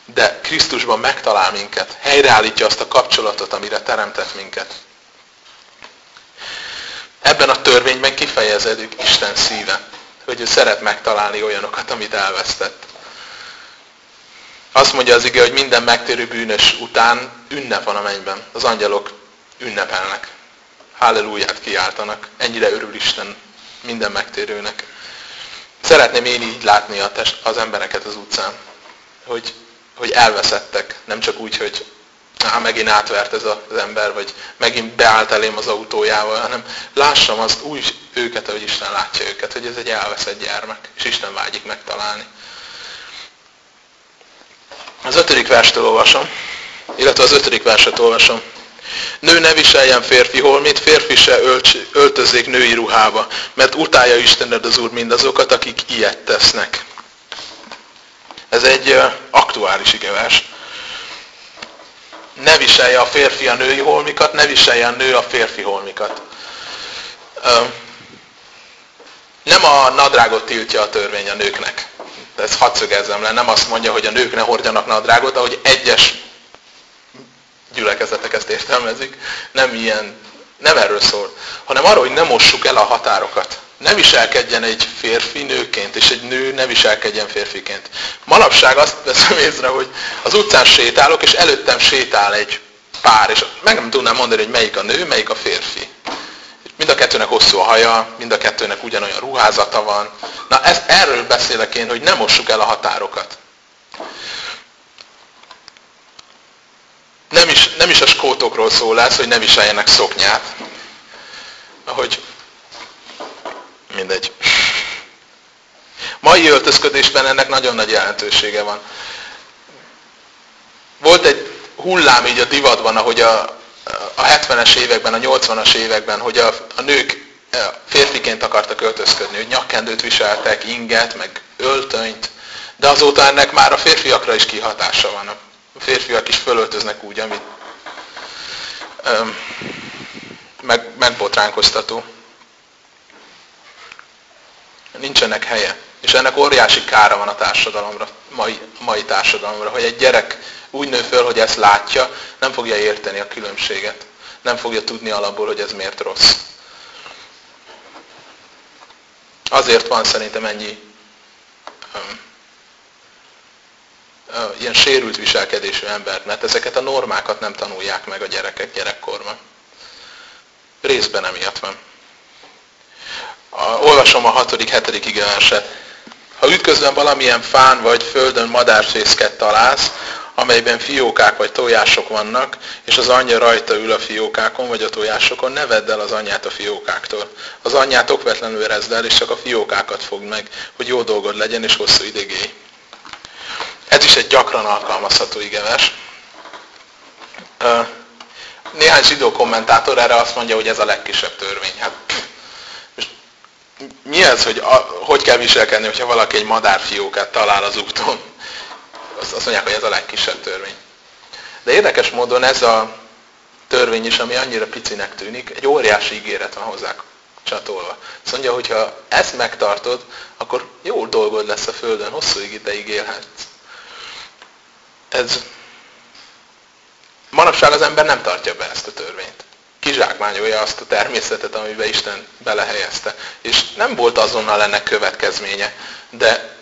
De Krisztusban megtalál minket, helyreállítja azt a kapcsolatot, amire teremtett minket. Ebben a törvényben kifejeződik Isten szíve, hogy ő szeret megtalálni olyanokat, amit elvesztett. Azt mondja az ige, hogy minden megtérő bűnös után ünnep van a mennyben. Az angyalok ünnepelnek halleluját kiáltanak. Ennyire örül Isten minden megtérőnek. Szeretném én így látni a test, az embereket az utcán, hogy, hogy elveszettek, nem csak úgy, hogy á, megint átvert ez az ember, vagy megint beállt elém az autójával, hanem lássam azt úgy őket, ahogy Isten látja őket, hogy ez egy elveszett gyermek, és Isten vágyik megtalálni. Az ötödik verstől olvasom, illetve az ötödik verset olvasom. Nő ne viseljen férfi holmit, férfi se öltözzék női ruhába, mert utálja Istened az Úr mindazokat, akik ilyet tesznek. Ez egy aktuális igevers. Ne viselje a férfi a női holmikat, ne viselje a nő a férfi holmikat. Nem a nadrágot tiltja a törvény a nőknek. De ezt hadd le. Nem azt mondja, hogy a nők ne hordjanak nadrágot, ahogy egyes gyülekezetek ezt értelmezik, nem ilyen, nem erről szól, hanem arról, hogy nem mossuk el a határokat. Ne viselkedjen egy férfi nőként, és egy nő ne viselkedjen férfiként. Manapság azt veszem észre, hogy az utcán sétálok, és előttem sétál egy pár, és meg nem tudnám mondani, hogy melyik a nő, melyik a férfi. Mind a kettőnek hosszú a haja, mind a kettőnek ugyanolyan ruházata van. Na, ezt, erről beszélek én, hogy nem mossuk el a határokat. Nem is, nem is a skótokról szól ez, hogy ne viseljenek szoknyát. Ahogy mindegy. Mai öltözködésben ennek nagyon nagy jelentősége van. Volt egy hullám így a divatban, ahogy a, a 70-es években, a 80-as években, hogy a, a nők férfiként akartak öltözködni, hogy nyakkendőt viseltek, inget, meg öltönyt, de azóta ennek már a férfiakra is kihatása van. A férfiak is fölöltöznek úgy, amit meg, megbotránkoztató. Nincsenek helye. És ennek óriási kára van a társadalomra, mai, mai társadalomra, hogy egy gyerek úgy nő föl, hogy ezt látja, nem fogja érteni a különbséget. Nem fogja tudni alapból, hogy ez miért rossz. Azért van szerintem ennyi ilyen sérült viselkedésű embert, mert ezeket a normákat nem tanulják meg a gyerekek gyerekkorban. Részben emiatt van. A, olvasom a hatodik, hetedik igeverset. Ha ütközben valamilyen fán vagy földön madárfészket találsz, amelyben fiókák vagy tojások vannak, és az anyja rajta ül a fiókákon vagy a tojásokon, ne vedd el az anyját a fiókáktól. Az anyját okvetlenül erezd el, és csak a fiókákat fogd meg, hogy jó dolgod legyen, és hosszú ideig. Ez is egy gyakran alkalmazható igevers. Néhány zsidó kommentátor erre azt mondja, hogy ez a legkisebb törvény. Hát, most mi ez, hogy a, hogy kell viselkedni, hogyha valaki egy madárfiókát talál az úton? azt mondják, hogy ez a legkisebb törvény. De érdekes módon ez a törvény is, ami annyira picinek tűnik, egy óriási ígéret van hozzá csatolva. Azt mondja, hogy ha ezt megtartod, akkor jó dolgod lesz a Földön, hosszú ideig élhetsz. Ez manapság az ember nem tartja be ezt a törvényt. Kizsákmányolja azt a természetet, amiben Isten belehelyezte. És nem volt azonnal ennek következménye, de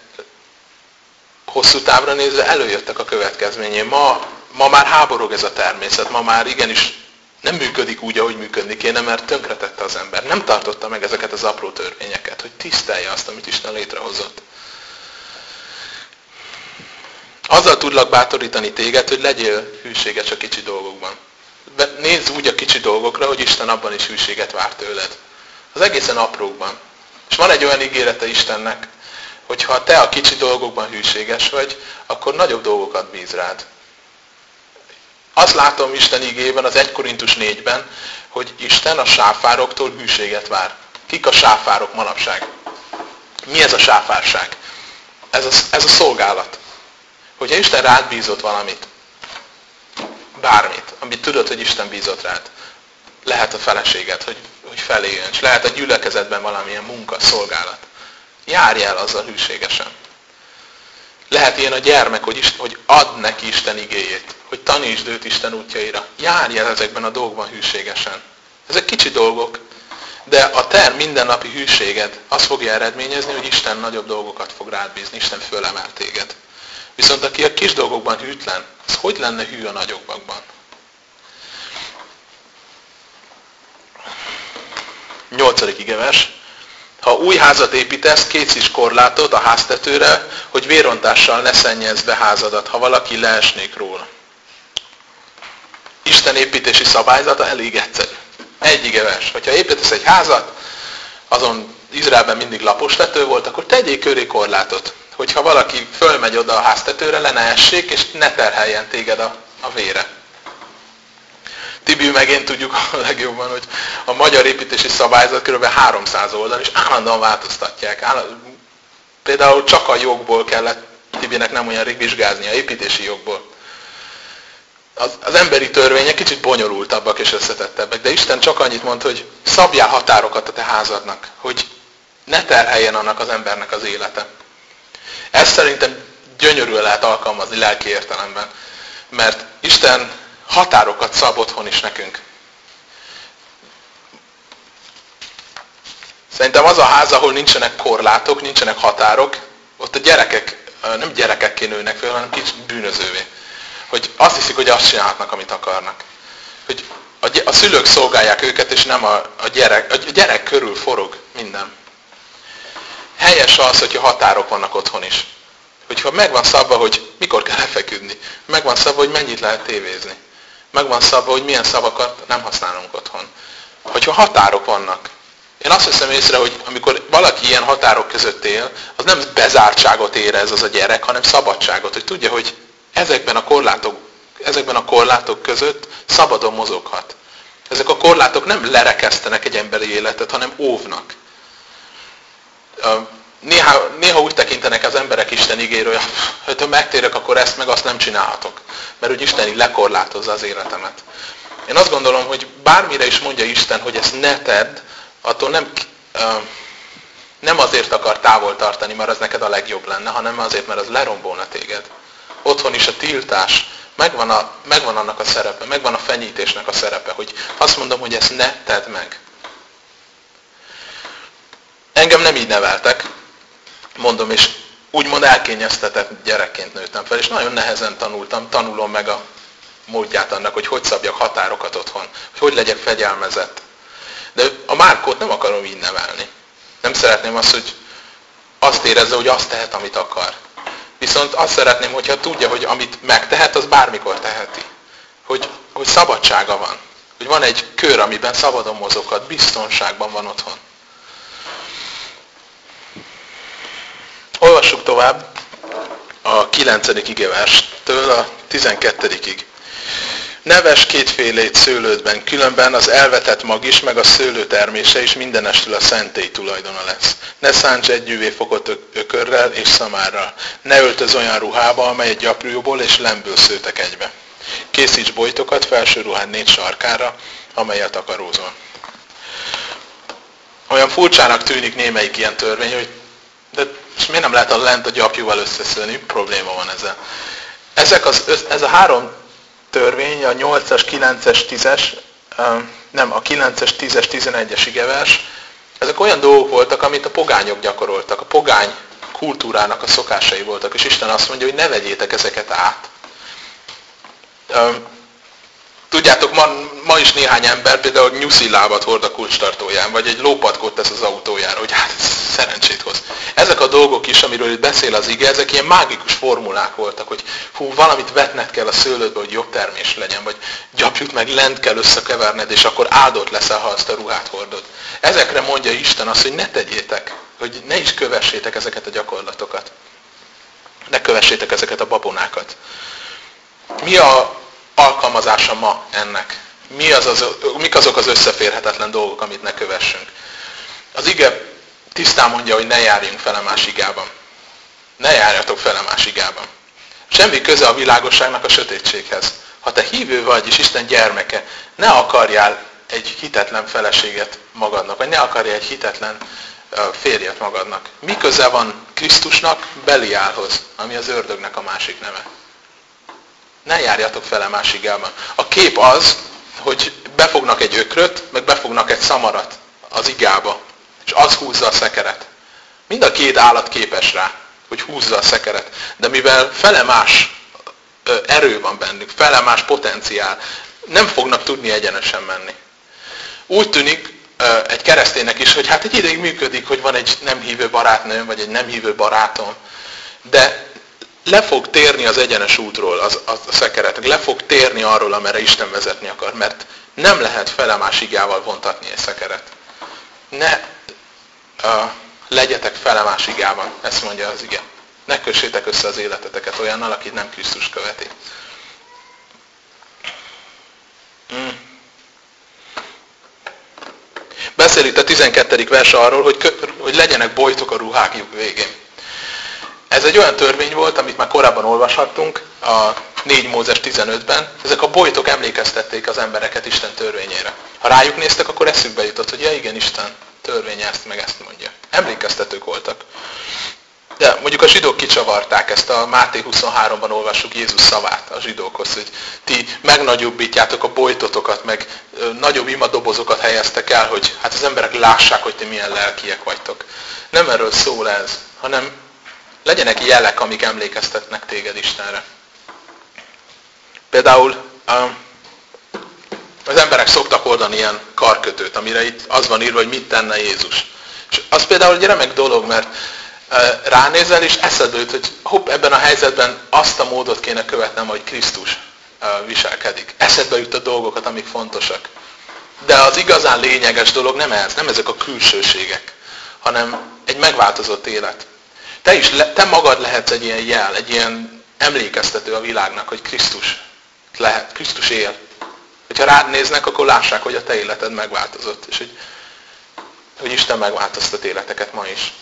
hosszú távra nézve előjöttek a következményei. Ma, ma már háborog ez a természet, ma már igenis nem működik úgy, ahogy működni kéne, mert tönkretette az ember. Nem tartotta meg ezeket az apró törvényeket, hogy tisztelje azt, amit Isten létrehozott. Azzal tudlak bátorítani téged, hogy legyél hűséges a kicsi dolgokban. Nézz úgy a kicsi dolgokra, hogy Isten abban is hűséget vár tőled. Az egészen aprókban. És van egy olyan ígérete Istennek, hogy ha te a kicsi dolgokban hűséges vagy, akkor nagyobb dolgokat bíz rád. Azt látom Isten igében, az 1 Korintus 4-ben, hogy Isten a sáfároktól hűséget vár. Kik a sáfárok manapság? Mi ez a sáfárság? Ez a, ez a szolgálat. Hogyha Isten rád bízott valamit, bármit, amit tudod, hogy Isten bízott rád, lehet a feleséged, hogy, hogy felé jöncs, lehet a gyülekezetben valamilyen munka, szolgálat. Járj el azzal hűségesen. Lehet ilyen a gyermek, hogy, Isten, hogy ad neki Isten igéjét, hogy tanítsd őt Isten útjaira. Járj el ezekben a dolgokban hűségesen. Ezek kicsi dolgok, de a te mindennapi hűséged azt fogja eredményezni, hogy Isten nagyobb dolgokat fog rád bízni, Isten fölemel téged. Viszont aki a kis dolgokban hűtlen, az hogy lenne hű a nagyokban? Nyolcadik igevers. Ha új házat építesz, készíts korlátot a háztetőre, hogy vérontással ne szennyezz be házadat, ha valaki leesnék róla. Isten építési szabályzata elég egyszerű. Egy igevers. Hogyha építesz egy házat, azon Izraelben mindig lapos tető volt, akkor tegyék köré korlátot. Hogyha valaki fölmegy oda a háztetőre, le ne essék, és ne terheljen téged a, a vére. Tibi meg én tudjuk a legjobban, hogy a magyar építési szabályzat kb. 300 oldal, és állandóan változtatják. Például csak a jogból kellett Tibinek nem olyan rég vizsgázni, a építési jogból. Az, az emberi törvények kicsit bonyolultabbak és összetettebbek, de Isten csak annyit mond, hogy szabjál határokat a te házadnak, hogy ne terheljen annak az embernek az élete. Ezt szerintem gyönyörűen lehet alkalmazni lelki értelemben, mert Isten határokat szab otthon is nekünk. Szerintem az a ház, ahol nincsenek korlátok, nincsenek határok, ott a gyerekek nem gyerekekké nőnek fel, hanem kicsit bűnözővé. Hogy azt hiszik, hogy azt csinálhatnak, amit akarnak. Hogy a szülők szolgálják őket, és nem a, a gyerek. A gyerek körül forog minden. Helyes az, hogyha határok vannak otthon is. Hogyha megvan szabva, hogy mikor kell lefeküdni. Megvan szabva, hogy mennyit lehet tévézni meg van szabva, hogy milyen szavakat nem használunk otthon. Hogyha határok vannak. Én azt hiszem észre, hogy amikor valaki ilyen határok között él, az nem bezártságot érez az a gyerek, hanem szabadságot. Hogy tudja, hogy ezekben a korlátok, ezekben a korlátok között szabadon mozoghat. Ezek a korlátok nem lerekesztenek egy emberi életet, hanem óvnak. Néha, néha úgy tekintenek az emberek Isten igéről, hogy ha megtérek, akkor ezt meg azt nem csinálhatok. Mert úgy Isten így lekorlátozza az életemet. Én azt gondolom, hogy bármire is mondja Isten, hogy ezt ne tedd, attól nem, nem azért akar távol tartani, mert az neked a legjobb lenne, hanem azért, mert az lerombolna téged. Otthon is a tiltás, megvan, a, megvan annak a szerepe, megvan a fenyítésnek a szerepe, hogy azt mondom, hogy ezt ne tedd meg. Engem nem így neveltek, mondom, és úgymond elkényeztetett gyerekként nőttem fel, és nagyon nehezen tanultam, tanulom meg a módját annak, hogy hogy szabjak határokat otthon, hogy hogy legyek fegyelmezett. De a Márkót nem akarom így nevelni. Nem szeretném azt, hogy azt érezze, hogy azt tehet, amit akar. Viszont azt szeretném, hogyha tudja, hogy amit megtehet, az bármikor teheti. Hogy, hogy szabadsága van. Hogy van egy kör, amiben szabadon mozoghat, biztonságban van otthon. Olvassuk tovább a 9. igeverstől a 12-ig. Neves kétfélét szőlődben, különben az elvetett mag is, meg a szőlő termése is mindenestül a szentély tulajdona lesz. Ne szánts együvé fokot ökörrel és szamárral. Ne öltöz olyan ruhába, amely egy gyapjúból és lemből szőtek egybe. Készíts bolytokat felső ruhád négy sarkára, amelyet akarózol. Olyan furcsának tűnik némelyik ilyen törvény, hogy és miért nem lehet a lent a gyapjúval összeszülni? Probléma van ezzel. Ezek az, ez a három törvény, a 8-as, 9-es, 10-es, nem, a 9-es, 10-es, 11-es igevers, ezek olyan dolgok voltak, amit a pogányok gyakoroltak. A pogány kultúrának a szokásai voltak, és Isten azt mondja, hogy ne vegyétek ezeket át. Tudjátok, ma, ma is néhány ember például nyuszilábat hord a kulcstartóján, vagy egy lópatkot tesz az autójára, hogy hát szerencsét hoz. Ezek a dolgok is, amiről itt beszél az ige, ezek ilyen mágikus formulák voltak, hogy hú, valamit vetned kell a szőlődbe, hogy jobb termés legyen, vagy gyapjút meg lent kell összekeverned, és akkor áldott leszel, ha azt a ruhát hordod. Ezekre mondja Isten azt, hogy ne tegyétek, hogy ne is kövessétek ezeket a gyakorlatokat. Ne kövessétek ezeket a babonákat. Mi a alkalmazása ma ennek? Mi az az, mik azok az összeférhetetlen dolgok, amit ne kövessünk? Az ige tisztán mondja, hogy ne járjunk fele más igában. Ne járjatok fele más igában. Semmi köze a világosságnak a sötétséghez. Ha te hívő vagy, és Isten gyermeke, ne akarjál egy hitetlen feleséget magadnak, vagy ne akarjál egy hitetlen férjet magadnak. Mi köze van Krisztusnak Beliálhoz, ami az ördögnek a másik neve? Ne járjatok fele másigában. A kép az, hogy befognak egy ökröt, meg befognak egy szamarat az igába, és az húzza a szekeret. Mind a két állat képes rá, hogy húzza a szekeret. De mivel fele más erő van bennük, fele más potenciál, nem fognak tudni egyenesen menni. Úgy tűnik egy kereszténynek is, hogy hát egy ideig működik, hogy van egy nem hívő barátnőm, vagy egy nem hívő barátom, de le fog térni az egyenes útról az, az a szekeret, le fog térni arról, amerre Isten vezetni akar, mert nem lehet felemás igával vontatni egy szekeret. Ne uh, legyetek felemás igában, ezt mondja az ige. Ne kössétek össze az életeteket olyannal, akit nem Krisztus követi. Hmm. Beszél itt a 12. vers arról, hogy, hogy legyenek bojtok a ruhákjuk végén. Ez egy olyan törvény volt, amit már korábban olvashattunk, a 4 Mózes 15-ben. Ezek a bolytok emlékeztették az embereket Isten törvényére. Ha rájuk néztek, akkor eszükbe jutott, hogy ja igen, Isten törvénye ezt meg ezt mondja. Emlékeztetők voltak. De mondjuk a zsidók kicsavarták ezt a Máté 23-ban olvassuk Jézus szavát a zsidókhoz, hogy ti megnagyobbítjátok a bolytotokat, meg nagyobb imadobozokat helyeztek el, hogy hát az emberek lássák, hogy ti milyen lelkiek vagytok. Nem erről szól ez, hanem legyenek jelek, amik emlékeztetnek téged Istenre. Például az emberek szoktak oldani ilyen karkötőt, amire itt az van írva, hogy mit tenne Jézus. És az például egy remek dolog, mert ránézel, és eszedbe jut, hogy hopp, ebben a helyzetben azt a módot kéne követnem, hogy Krisztus viselkedik. Eszedbe jut a dolgokat, amik fontosak. De az igazán lényeges dolog nem ez, nem ezek a külsőségek, hanem egy megváltozott élet. Te is, te magad lehetsz egy ilyen jel, egy ilyen emlékeztető a világnak, hogy Krisztus lehet, Krisztus él. Hogyha rád néznek, akkor lássák, hogy a te életed megváltozott, és hogy, hogy Isten megváltoztat életeket ma is.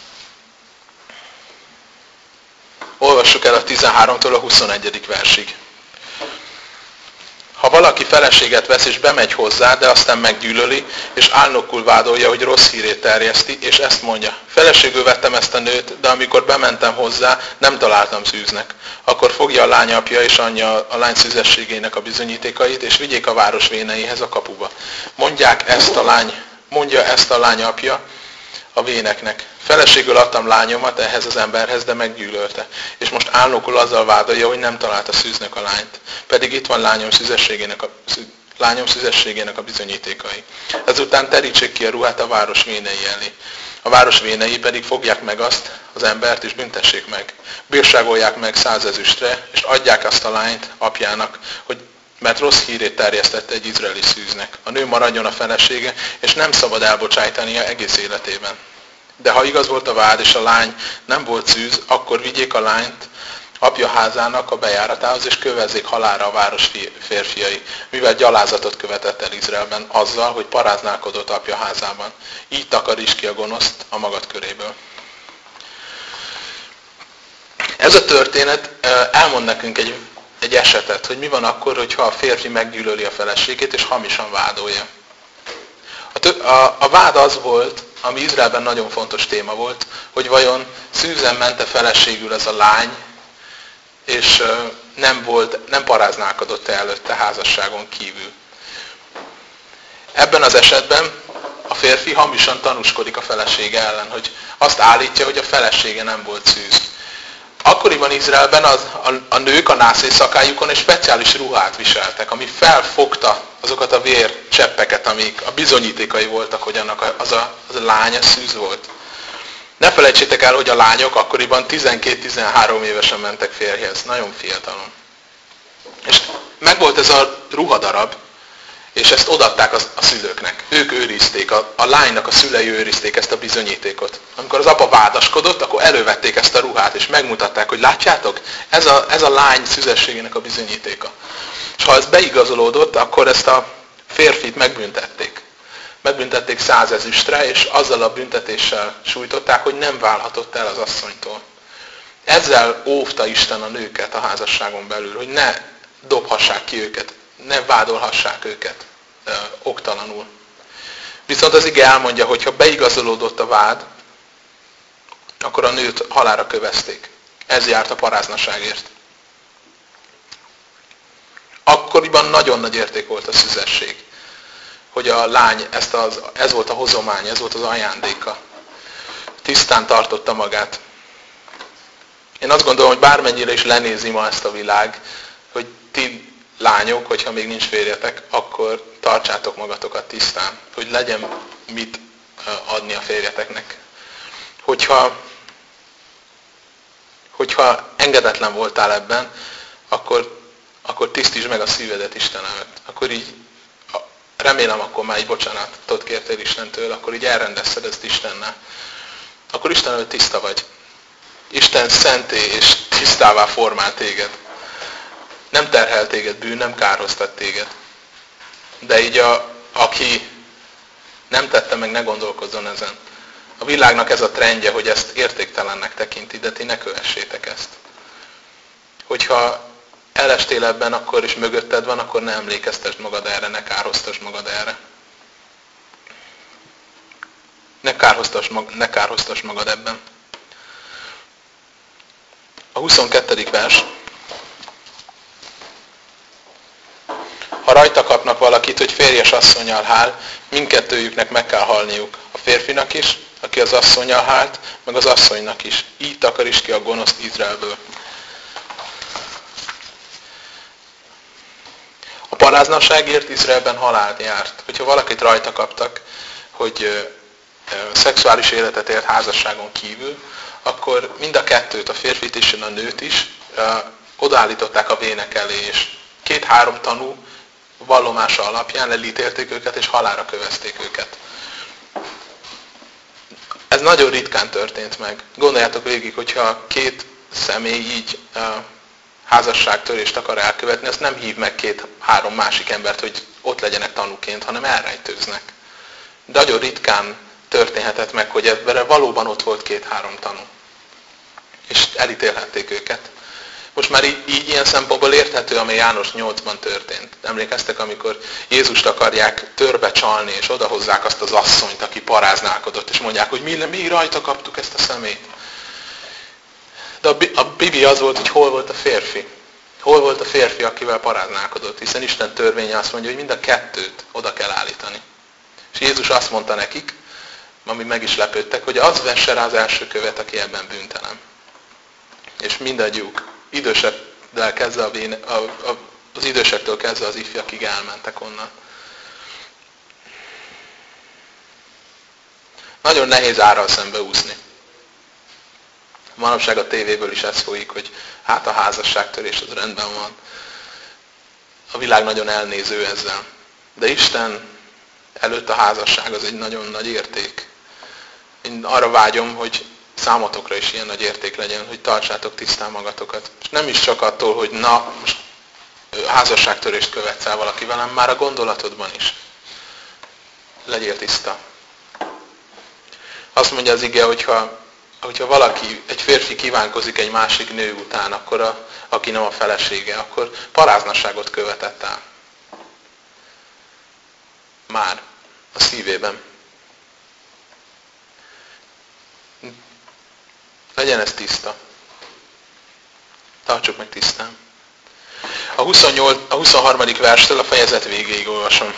Olvassuk el a 13-tól a 21. versig. Ha valaki feleséget vesz és bemegy hozzá, de aztán meggyűlöli, és álnokul vádolja, hogy rossz hírét terjeszti, és ezt mondja. Feleségül vettem ezt a nőt, de amikor bementem hozzá, nem találtam szűznek. Akkor fogja a lány apja és anyja a lány szüzességének a bizonyítékait, és vigyék a város véneihez a kapuba. Mondják ezt a lány, mondja ezt a lány apja a véneknek. Feleségül adtam lányomat ehhez az emberhez, de meggyűlölte. És most álnokul azzal vádolja, hogy nem találta szűznek a lányt. Pedig itt van lányom szüzességének a, lányom szüzességének a bizonyítékai. Ezután terítsék ki a ruhát a város vénei elé. A város vénei pedig fogják meg azt, az embert, és büntessék meg. Bírságolják meg százezüstre, és adják azt a lányt apjának, hogy mert rossz hírét terjesztette egy izraeli szűznek. A nő maradjon a felesége, és nem szabad elbocsájtania egész életében. De ha igaz volt a vád, és a lány nem volt szűz, akkor vigyék a lányt apja házának a bejáratához, és kövezzék halára a város férfiai, mivel gyalázatot követett el Izraelben azzal, hogy paráználkodott apja házában. Így takaríts ki a gonoszt a magad köréből. Ez a történet elmond nekünk egy, egy esetet, hogy mi van akkor, hogyha a férfi meggyűlöli a feleségét, és hamisan vádolja. A, a, a vád az volt, ami Izraelben nagyon fontos téma volt, hogy vajon szűzen mente feleségül ez a lány, és nem, volt, nem paráználkodott -e előtte házasságon kívül. Ebben az esetben a férfi hamisan tanúskodik a felesége ellen, hogy azt állítja, hogy a felesége nem volt szűz. Akkoriban Izraelben az, a, a nők a nászészakájukon egy speciális ruhát viseltek, ami felfogta azokat a vércseppeket, amik a bizonyítékai voltak, hogy annak az, a, az a lánya szűz volt. Ne felejtsétek el, hogy a lányok akkoriban 12-13 évesen mentek férjhez, nagyon fiatalon. És megvolt ez a ruhadarab, és ezt odatták a szülőknek. Ők őrizték, a, a lánynak a szülei őrizték ezt a bizonyítékot. Amikor az apa vádaskodott, akkor elővették ezt a ruhát, és megmutatták, hogy látjátok, ez a, ez a lány szüzességének a bizonyítéka. És ha ez beigazolódott, akkor ezt a férfit megbüntették. Megbüntették százezüstre, és azzal a büntetéssel sújtották, hogy nem válhatott el az asszonytól. Ezzel óvta Isten a nőket a házasságon belül, hogy ne dobhassák ki őket ne vádolhassák őket ö, oktalanul. Viszont az ige elmondja, hogy ha beigazolódott a vád, akkor a nőt halára kövezték. Ez járt a paráznaságért. Akkoriban nagyon nagy érték volt a szüzesség. Hogy a lány, ezt az, ez volt a hozomány, ez volt az ajándéka. Tisztán tartotta magát. Én azt gondolom, hogy bármennyire is lenézi ma ezt a világ, hogy ti lányok, hogyha még nincs férjetek, akkor tartsátok magatokat tisztán, hogy legyen mit adni a férjeteknek. Hogyha, hogyha engedetlen voltál ebben, akkor, akkor tisztítsd meg a szívedet Isten előtt. Akkor így, remélem, akkor már egy bocsánatot kértél Istentől, akkor így elrendezted ezt Istennel. Akkor Isten előtt tiszta vagy. Isten szenté és tisztává formál téged. Nem terhel téged bűn, nem kárhoztat téged. De így a, aki nem tette meg, ne gondolkozzon ezen. A világnak ez a trendje, hogy ezt értéktelennek tekinti, de ti ne kövessétek ezt. Hogyha elestél ebben, akkor is mögötted van, akkor ne emlékeztesd magad erre, ne kárhoztasd magad erre. Ne kárhoztass, mag, ne kárhoztass magad ebben. A 22. vers. Ha rajta kapnak valakit, hogy férjes asszonyal hál, mindkettőjüknek meg kell halniuk. A férfinak is, aki az asszonyal hált, meg az asszonynak is. Így takaríts ki a gonoszt Izraelből. A paráznaságért Izraelben halált járt. Hogyha valakit rajta kaptak, hogy szexuális életet élt házasságon kívül, akkor mind a kettőt, a férfit és a nőt is odaállították a vének elé, és két-három tanú vallomása alapján lelítélték őket, és halára kövezték őket. Ez nagyon ritkán történt meg. Gondoljátok végig, hogyha két személy így házasságtörést akar elkövetni, azt nem hív meg két-három másik embert, hogy ott legyenek tanúként, hanem elrejtőznek. De nagyon ritkán történhetett meg, hogy ebben valóban ott volt két-három tanú. És elítélhették őket. Most már így, így ilyen szempontból érthető, ami János 8-ban történt. Emlékeztek, amikor Jézust akarják törbe csalni, és odahozzák azt az asszonyt, aki paráználkodott, és mondják, hogy mi, mi rajta kaptuk ezt a szemét. De a, a Bibi az volt, hogy hol volt a férfi. Hol volt a férfi, akivel paráználkodott, hiszen Isten törvénye azt mondja, hogy mind a kettőt oda kell állítani. És Jézus azt mondta nekik, ami meg is lepődtek, hogy az vesse rá az első követ, aki ebben bűntelem. És mindegyük idősebből kezdve a, véne, a, a, az idősektől kezdve az ifjakig elmentek onnan. Nagyon nehéz árral szembe úszni. Manapság a tévéből is ez folyik, hogy hát a házasságtörés az rendben van. A világ nagyon elnéző ezzel. De Isten előtt a házasság az egy nagyon nagy érték. Én arra vágyom, hogy számotokra is ilyen nagy érték legyen, hogy tartsátok tisztán magatokat. És nem is csak attól, hogy na, most házasságtörést követsz el valakivel, hanem már a gondolatodban is. Legyél tiszta. Azt mondja az ige, hogyha, hogyha valaki, egy férfi kívánkozik egy másik nő után, akkor a, aki nem a felesége, akkor paráznasságot követett el. Már a szívében. Legyen ez tiszta. Tartsuk meg tisztán. A, 28, a 23. verstől a fejezet végéig olvasom.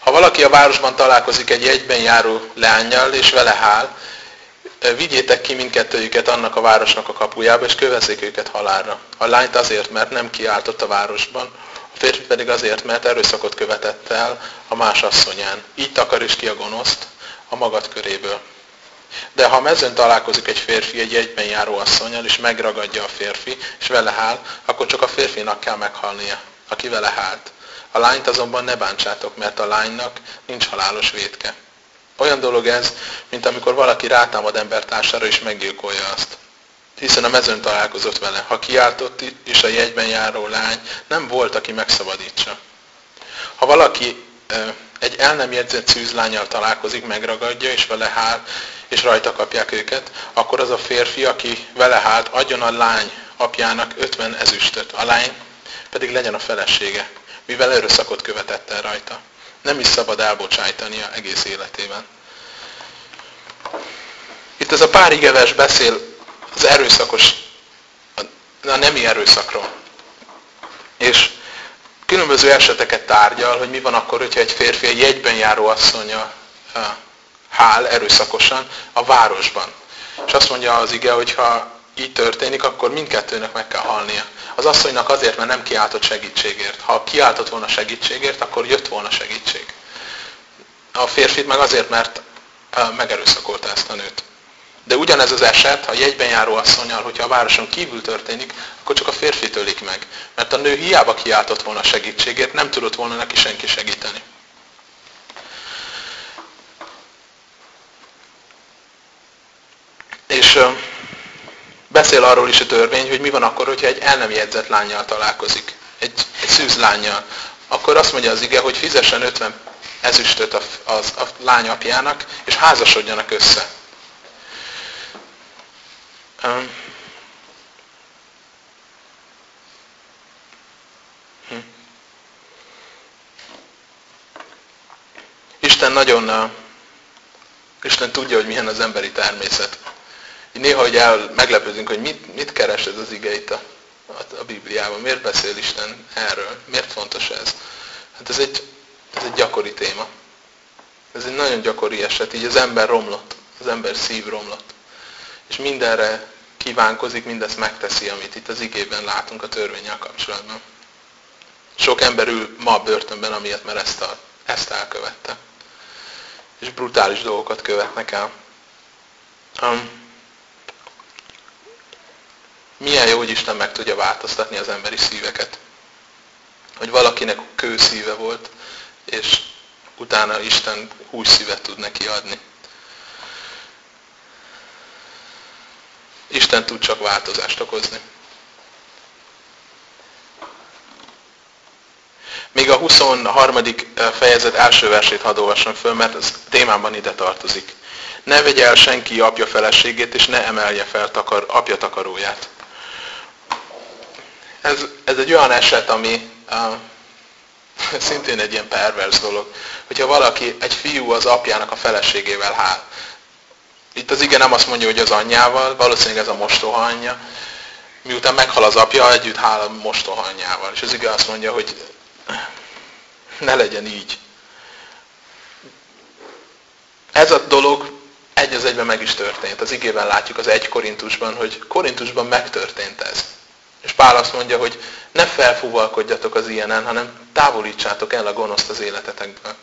Ha valaki a városban találkozik egy egyben járó leányjal, és vele hál, vigyétek ki mindkettőjüket annak a városnak a kapujába, és kövezzék őket halálra. A lányt azért, mert nem kiáltott a városban, a férfi pedig azért, mert erőszakot követett el a más asszonyán. Így takar is ki a gonoszt a magad köréből. De ha mezőn találkozik egy férfi egy egyben járó asszonyal, és megragadja a férfi, és vele hál, akkor csak a férfinak kell meghalnia, aki vele hált. A lányt azonban ne bántsátok, mert a lánynak nincs halálos vétke. Olyan dolog ez, mint amikor valaki rátámad embertársára és meggyilkolja azt. Hiszen a mezőn találkozott vele. Ha kiáltott is a jegyben járó lány, nem volt, aki megszabadítsa. Ha valaki egy el nem jegyzett szűzlányjal találkozik, megragadja, és vele hál, és rajta kapják őket, akkor az a férfi, aki vele hált, adjon a lány apjának 50 ezüstöt. A lány pedig legyen a felesége, mivel erőszakot követett el rajta. Nem is szabad elbocsájtania egész életében. Itt ez a pár igeves beszél az erőszakos, a nemi erőszakról. És különböző eseteket tárgyal, hogy mi van akkor, hogyha egy férfi egy jegyben járó asszonya hál erőszakosan a városban. És azt mondja az ige, hogy ha így történik, akkor mindkettőnek meg kell halnia. Az asszonynak azért, mert nem kiáltott segítségért. Ha kiáltott volna segítségért, akkor jött volna segítség. A férfit meg azért, mert megerőszakolta ezt a nőt. De ugyanez az eset, ha jegyben járó asszonyal, hogyha a városon kívül történik, akkor csak a férfi tölik meg. Mert a nő hiába kiáltott volna segítségért, nem tudott volna neki senki segíteni. És beszél arról is a törvény, hogy mi van akkor, hogyha egy el nem jegyzett lányjal találkozik, egy, egy szűz lányjal. Akkor azt mondja az ige, hogy fizessen 50 ezüstöt a, a, a lány apjának, és házasodjanak össze. Um, Isten nagyon, uh, Isten tudja, hogy milyen az emberi természet. Így néha, hogy el, meglepődünk, hogy mit, mit keres ez az ige a, a, a Bibliában. Miért beszél Isten erről? Miért fontos ez? Hát ez egy, ez egy gyakori téma. Ez egy nagyon gyakori eset. Így az ember romlott. Az ember szív romlott. És mindenre kívánkozik, mindezt megteszi, amit itt az igében látunk a törvényel kapcsolatban. Sok ember ül ma a börtönben, amiatt, mert ezt, a, ezt elkövette. És brutális dolgokat követnek el. Um, milyen jó, hogy Isten meg tudja változtatni az emberi szíveket. Hogy valakinek kő szíve volt, és utána Isten hús szívet tud neki adni. Isten tud csak változást okozni. Még a 23. Eh, fejezet első versét hadd olvassam föl, mert ez témában ide tartozik. Ne vegye el senki apja feleségét, és ne emelje fel takar, apja takaróját. Ez, ez egy olyan eset, ami uh, szintén egy ilyen pervers dolog, hogyha valaki, egy fiú az apjának a feleségével hál. Itt az igen nem azt mondja, hogy az anyjával, valószínűleg ez a mostoha anyja. Miután meghal az apja, együtt hál a mostoha anyjával. És az igen azt mondja, hogy ne legyen így. Ez a dolog egy az egyben meg is történt. Az igében látjuk az egy Korintusban, hogy Korintusban megtörtént ez. És Pál azt mondja, hogy ne felfúvalkodjatok az ilyenen, hanem távolítsátok el a gonoszt az életetekből.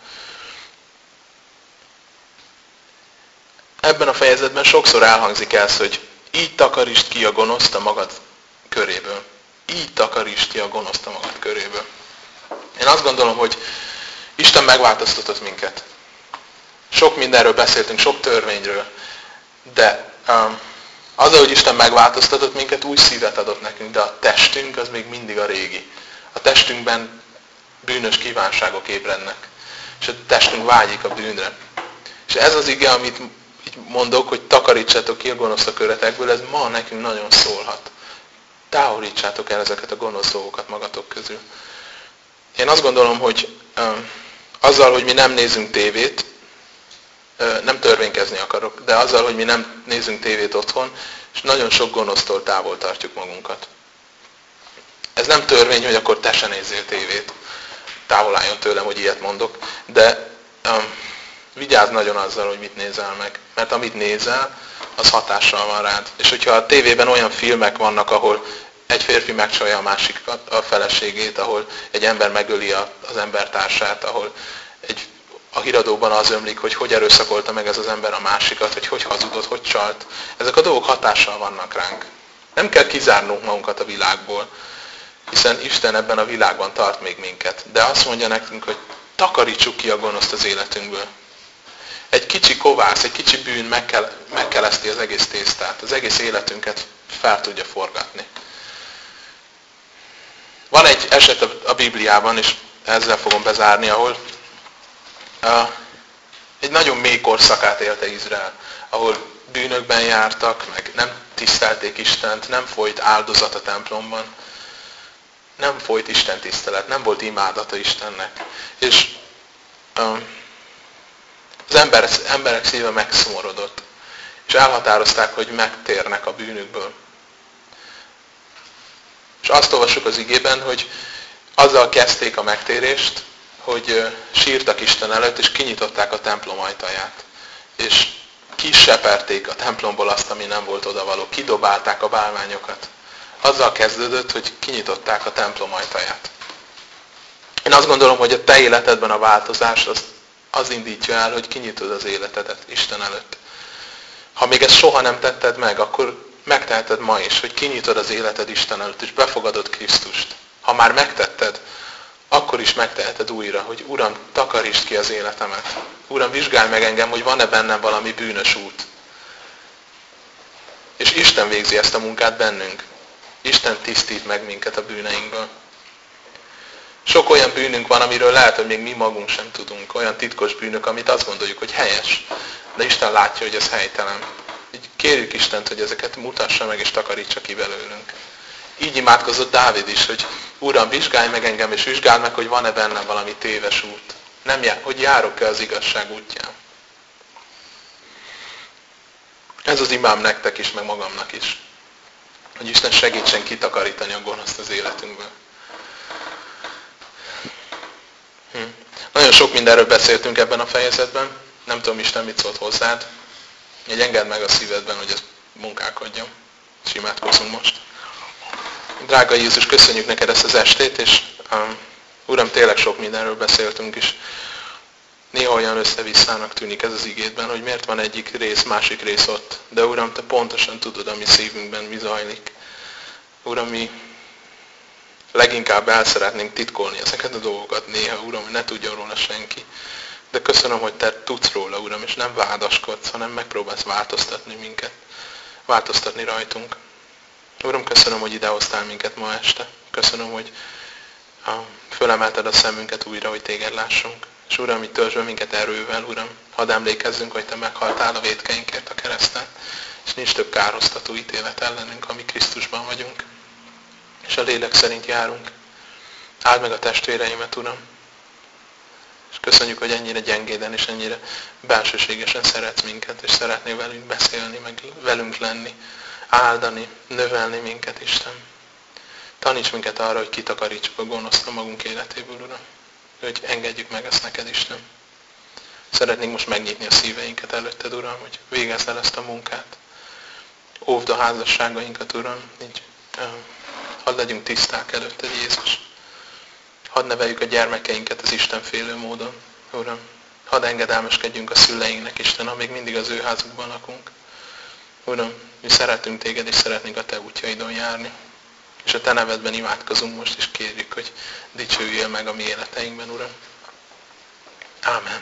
Ebben a fejezetben sokszor elhangzik ez, hogy így takarítsd ki a gonoszt a magad köréből. Így takarítsd ki a gonoszt a magad köréből. Én azt gondolom, hogy Isten megváltoztatott minket. Sok mindenről beszéltünk, sok törvényről. De um, azzal, hogy Isten megváltoztatott minket, új szívet adott nekünk, de a testünk az még mindig a régi. A testünkben bűnös kívánságok ébrednek. És a testünk vágyik a bűnre. És ez az ige, amit mondok, hogy takarítsátok ki a gonoszt a köretekből, ez ma nekünk nagyon szólhat. Távolítsátok el ezeket a gonosz dolgokat magatok közül. Én azt gondolom, hogy azzal, hogy mi nem nézünk tévét, nem törvénykezni akarok, de azzal, hogy mi nem nézünk tévét otthon, és nagyon sok gonosztól távol tartjuk magunkat. Ez nem törvény, hogy akkor te se nézzél tévét. Távol álljon tőlem, hogy ilyet mondok, de um, vigyázz nagyon azzal, hogy mit nézel meg. Mert amit nézel, az hatással van rád. És hogyha a tévében olyan filmek vannak, ahol egy férfi megcsalja a másik a feleségét, ahol egy ember megöli az embertársát, ahol egy, a híradóban az ömlik, hogy hogy erőszakolta meg ez az ember a másikat, hogy hogy hazudott, hogy csalt. Ezek a dolgok hatással vannak ránk. Nem kell kizárnunk magunkat a világból, hiszen Isten ebben a világban tart még minket. De azt mondja nekünk, hogy takarítsuk ki a gonoszt az életünkből. Egy kicsi kovász, egy kicsi bűn meg kell, megkeleszti az egész tésztát. Az egész életünket fel tudja forgatni. Van egy eset a Bibliában, és ezzel fogom bezárni, ahol egy nagyon mély korszakát élte Izrael, ahol bűnökben jártak, meg nem tisztelték Istent, nem folyt áldozat a templomban, nem folyt Isten tisztelet, nem volt imádata Istennek. És uh, az ember, emberek szíve megszomorodott, és elhatározták, hogy megtérnek a bűnükből. És azt olvasjuk az igében, hogy azzal kezdték a megtérést, hogy sírtak Isten előtt, és kinyitották a templom ajtaját. És kiseperték a templomból azt, ami nem volt odavaló. Kidobálták a bálványokat. Azzal kezdődött, hogy kinyitották a templom ajtaját. Én azt gondolom, hogy a te életedben a változás az, az indítja el, hogy kinyitod az életedet Isten előtt. Ha még ezt soha nem tetted meg, akkor megteheted ma is, hogy kinyitod az életed Isten előtt, és befogadod Krisztust. Ha már megtetted, akkor is megteheted újra, hogy Uram, takarítsd ki az életemet. Uram, vizsgálj meg engem, hogy van-e bennem valami bűnös út. És Isten végzi ezt a munkát bennünk. Isten tisztít meg minket a bűneinkből. Sok olyan bűnünk van, amiről lehet, hogy még mi magunk sem tudunk. Olyan titkos bűnök, amit azt gondoljuk, hogy helyes. De Isten látja, hogy ez helytelen. Így kérjük Istent, hogy ezeket mutassa meg és takarítsa ki belőlünk. Így imádkozott Dávid is, hogy Uram, vizsgálj meg engem, és vizsgálj meg, hogy van-e bennem valami téves út. Nem jár, hogy járok-e az igazság útján. Ez az imám nektek is, meg magamnak is. Hogy Isten segítsen kitakarítani a gonoszt az életünkből. Nagyon sok mindenről beszéltünk ebben a fejezetben. Nem tudom, Isten mit szólt hozzád. Így engedd meg a szívedben, hogy ez munkálkodjon. És imádkozunk most. Drága Jézus, köszönjük neked ezt az estét, és um, Uram, tényleg sok mindenről beszéltünk is. Néha olyan összevisszának tűnik ez az igédben, hogy miért van egyik rész, másik rész ott. De Uram, Te pontosan tudod, ami szívünkben mi zajlik. Uram, mi leginkább el szeretnénk titkolni ezeket a dolgokat néha, Uram, hogy ne tudjon róla senki. De köszönöm, hogy Te tudsz róla, Uram, és nem vádaskodsz, hanem megpróbálsz változtatni minket. Változtatni rajtunk. Uram, köszönöm, hogy idehoztál minket ma este. Köszönöm, hogy fölemelted a szemünket újra, hogy téged lássunk. És Uram, hogy töltsd minket erővel, Uram. Hadd emlékezzünk, hogy Te meghaltál a védkeinkért a kereszten, és nincs több károsztató ítélet ellenünk, ami Krisztusban vagyunk. És a lélek szerint járunk. Áld meg a testvéreimet, Uram, és köszönjük, hogy ennyire gyengéden és ennyire belsőségesen szeretsz minket, és szeretnél velünk beszélni, meg velünk lenni, áldani, növelni minket, Isten. Taníts minket arra, hogy kitakarítsuk a gonoszt a magunk életéből, Uram. Hogy engedjük meg ezt neked, Isten. Szeretnénk most megnyitni a szíveinket előtted, Uram, hogy végezz ezt a munkát. Óvd a házasságainkat, Uram, így hadd legyünk tiszták előtted, Jézus. Hadd neveljük a gyermekeinket az Isten félő módon, Uram. Hadd engedelmeskedjünk a szüleinknek, Isten, amíg mindig az ő házukban lakunk. Uram, mi szeretünk téged, és szeretnénk a te útjaidon járni. És a te nevedben imádkozunk most, és kérjük, hogy dicsőjél meg a mi életeinkben, Uram. Ámen.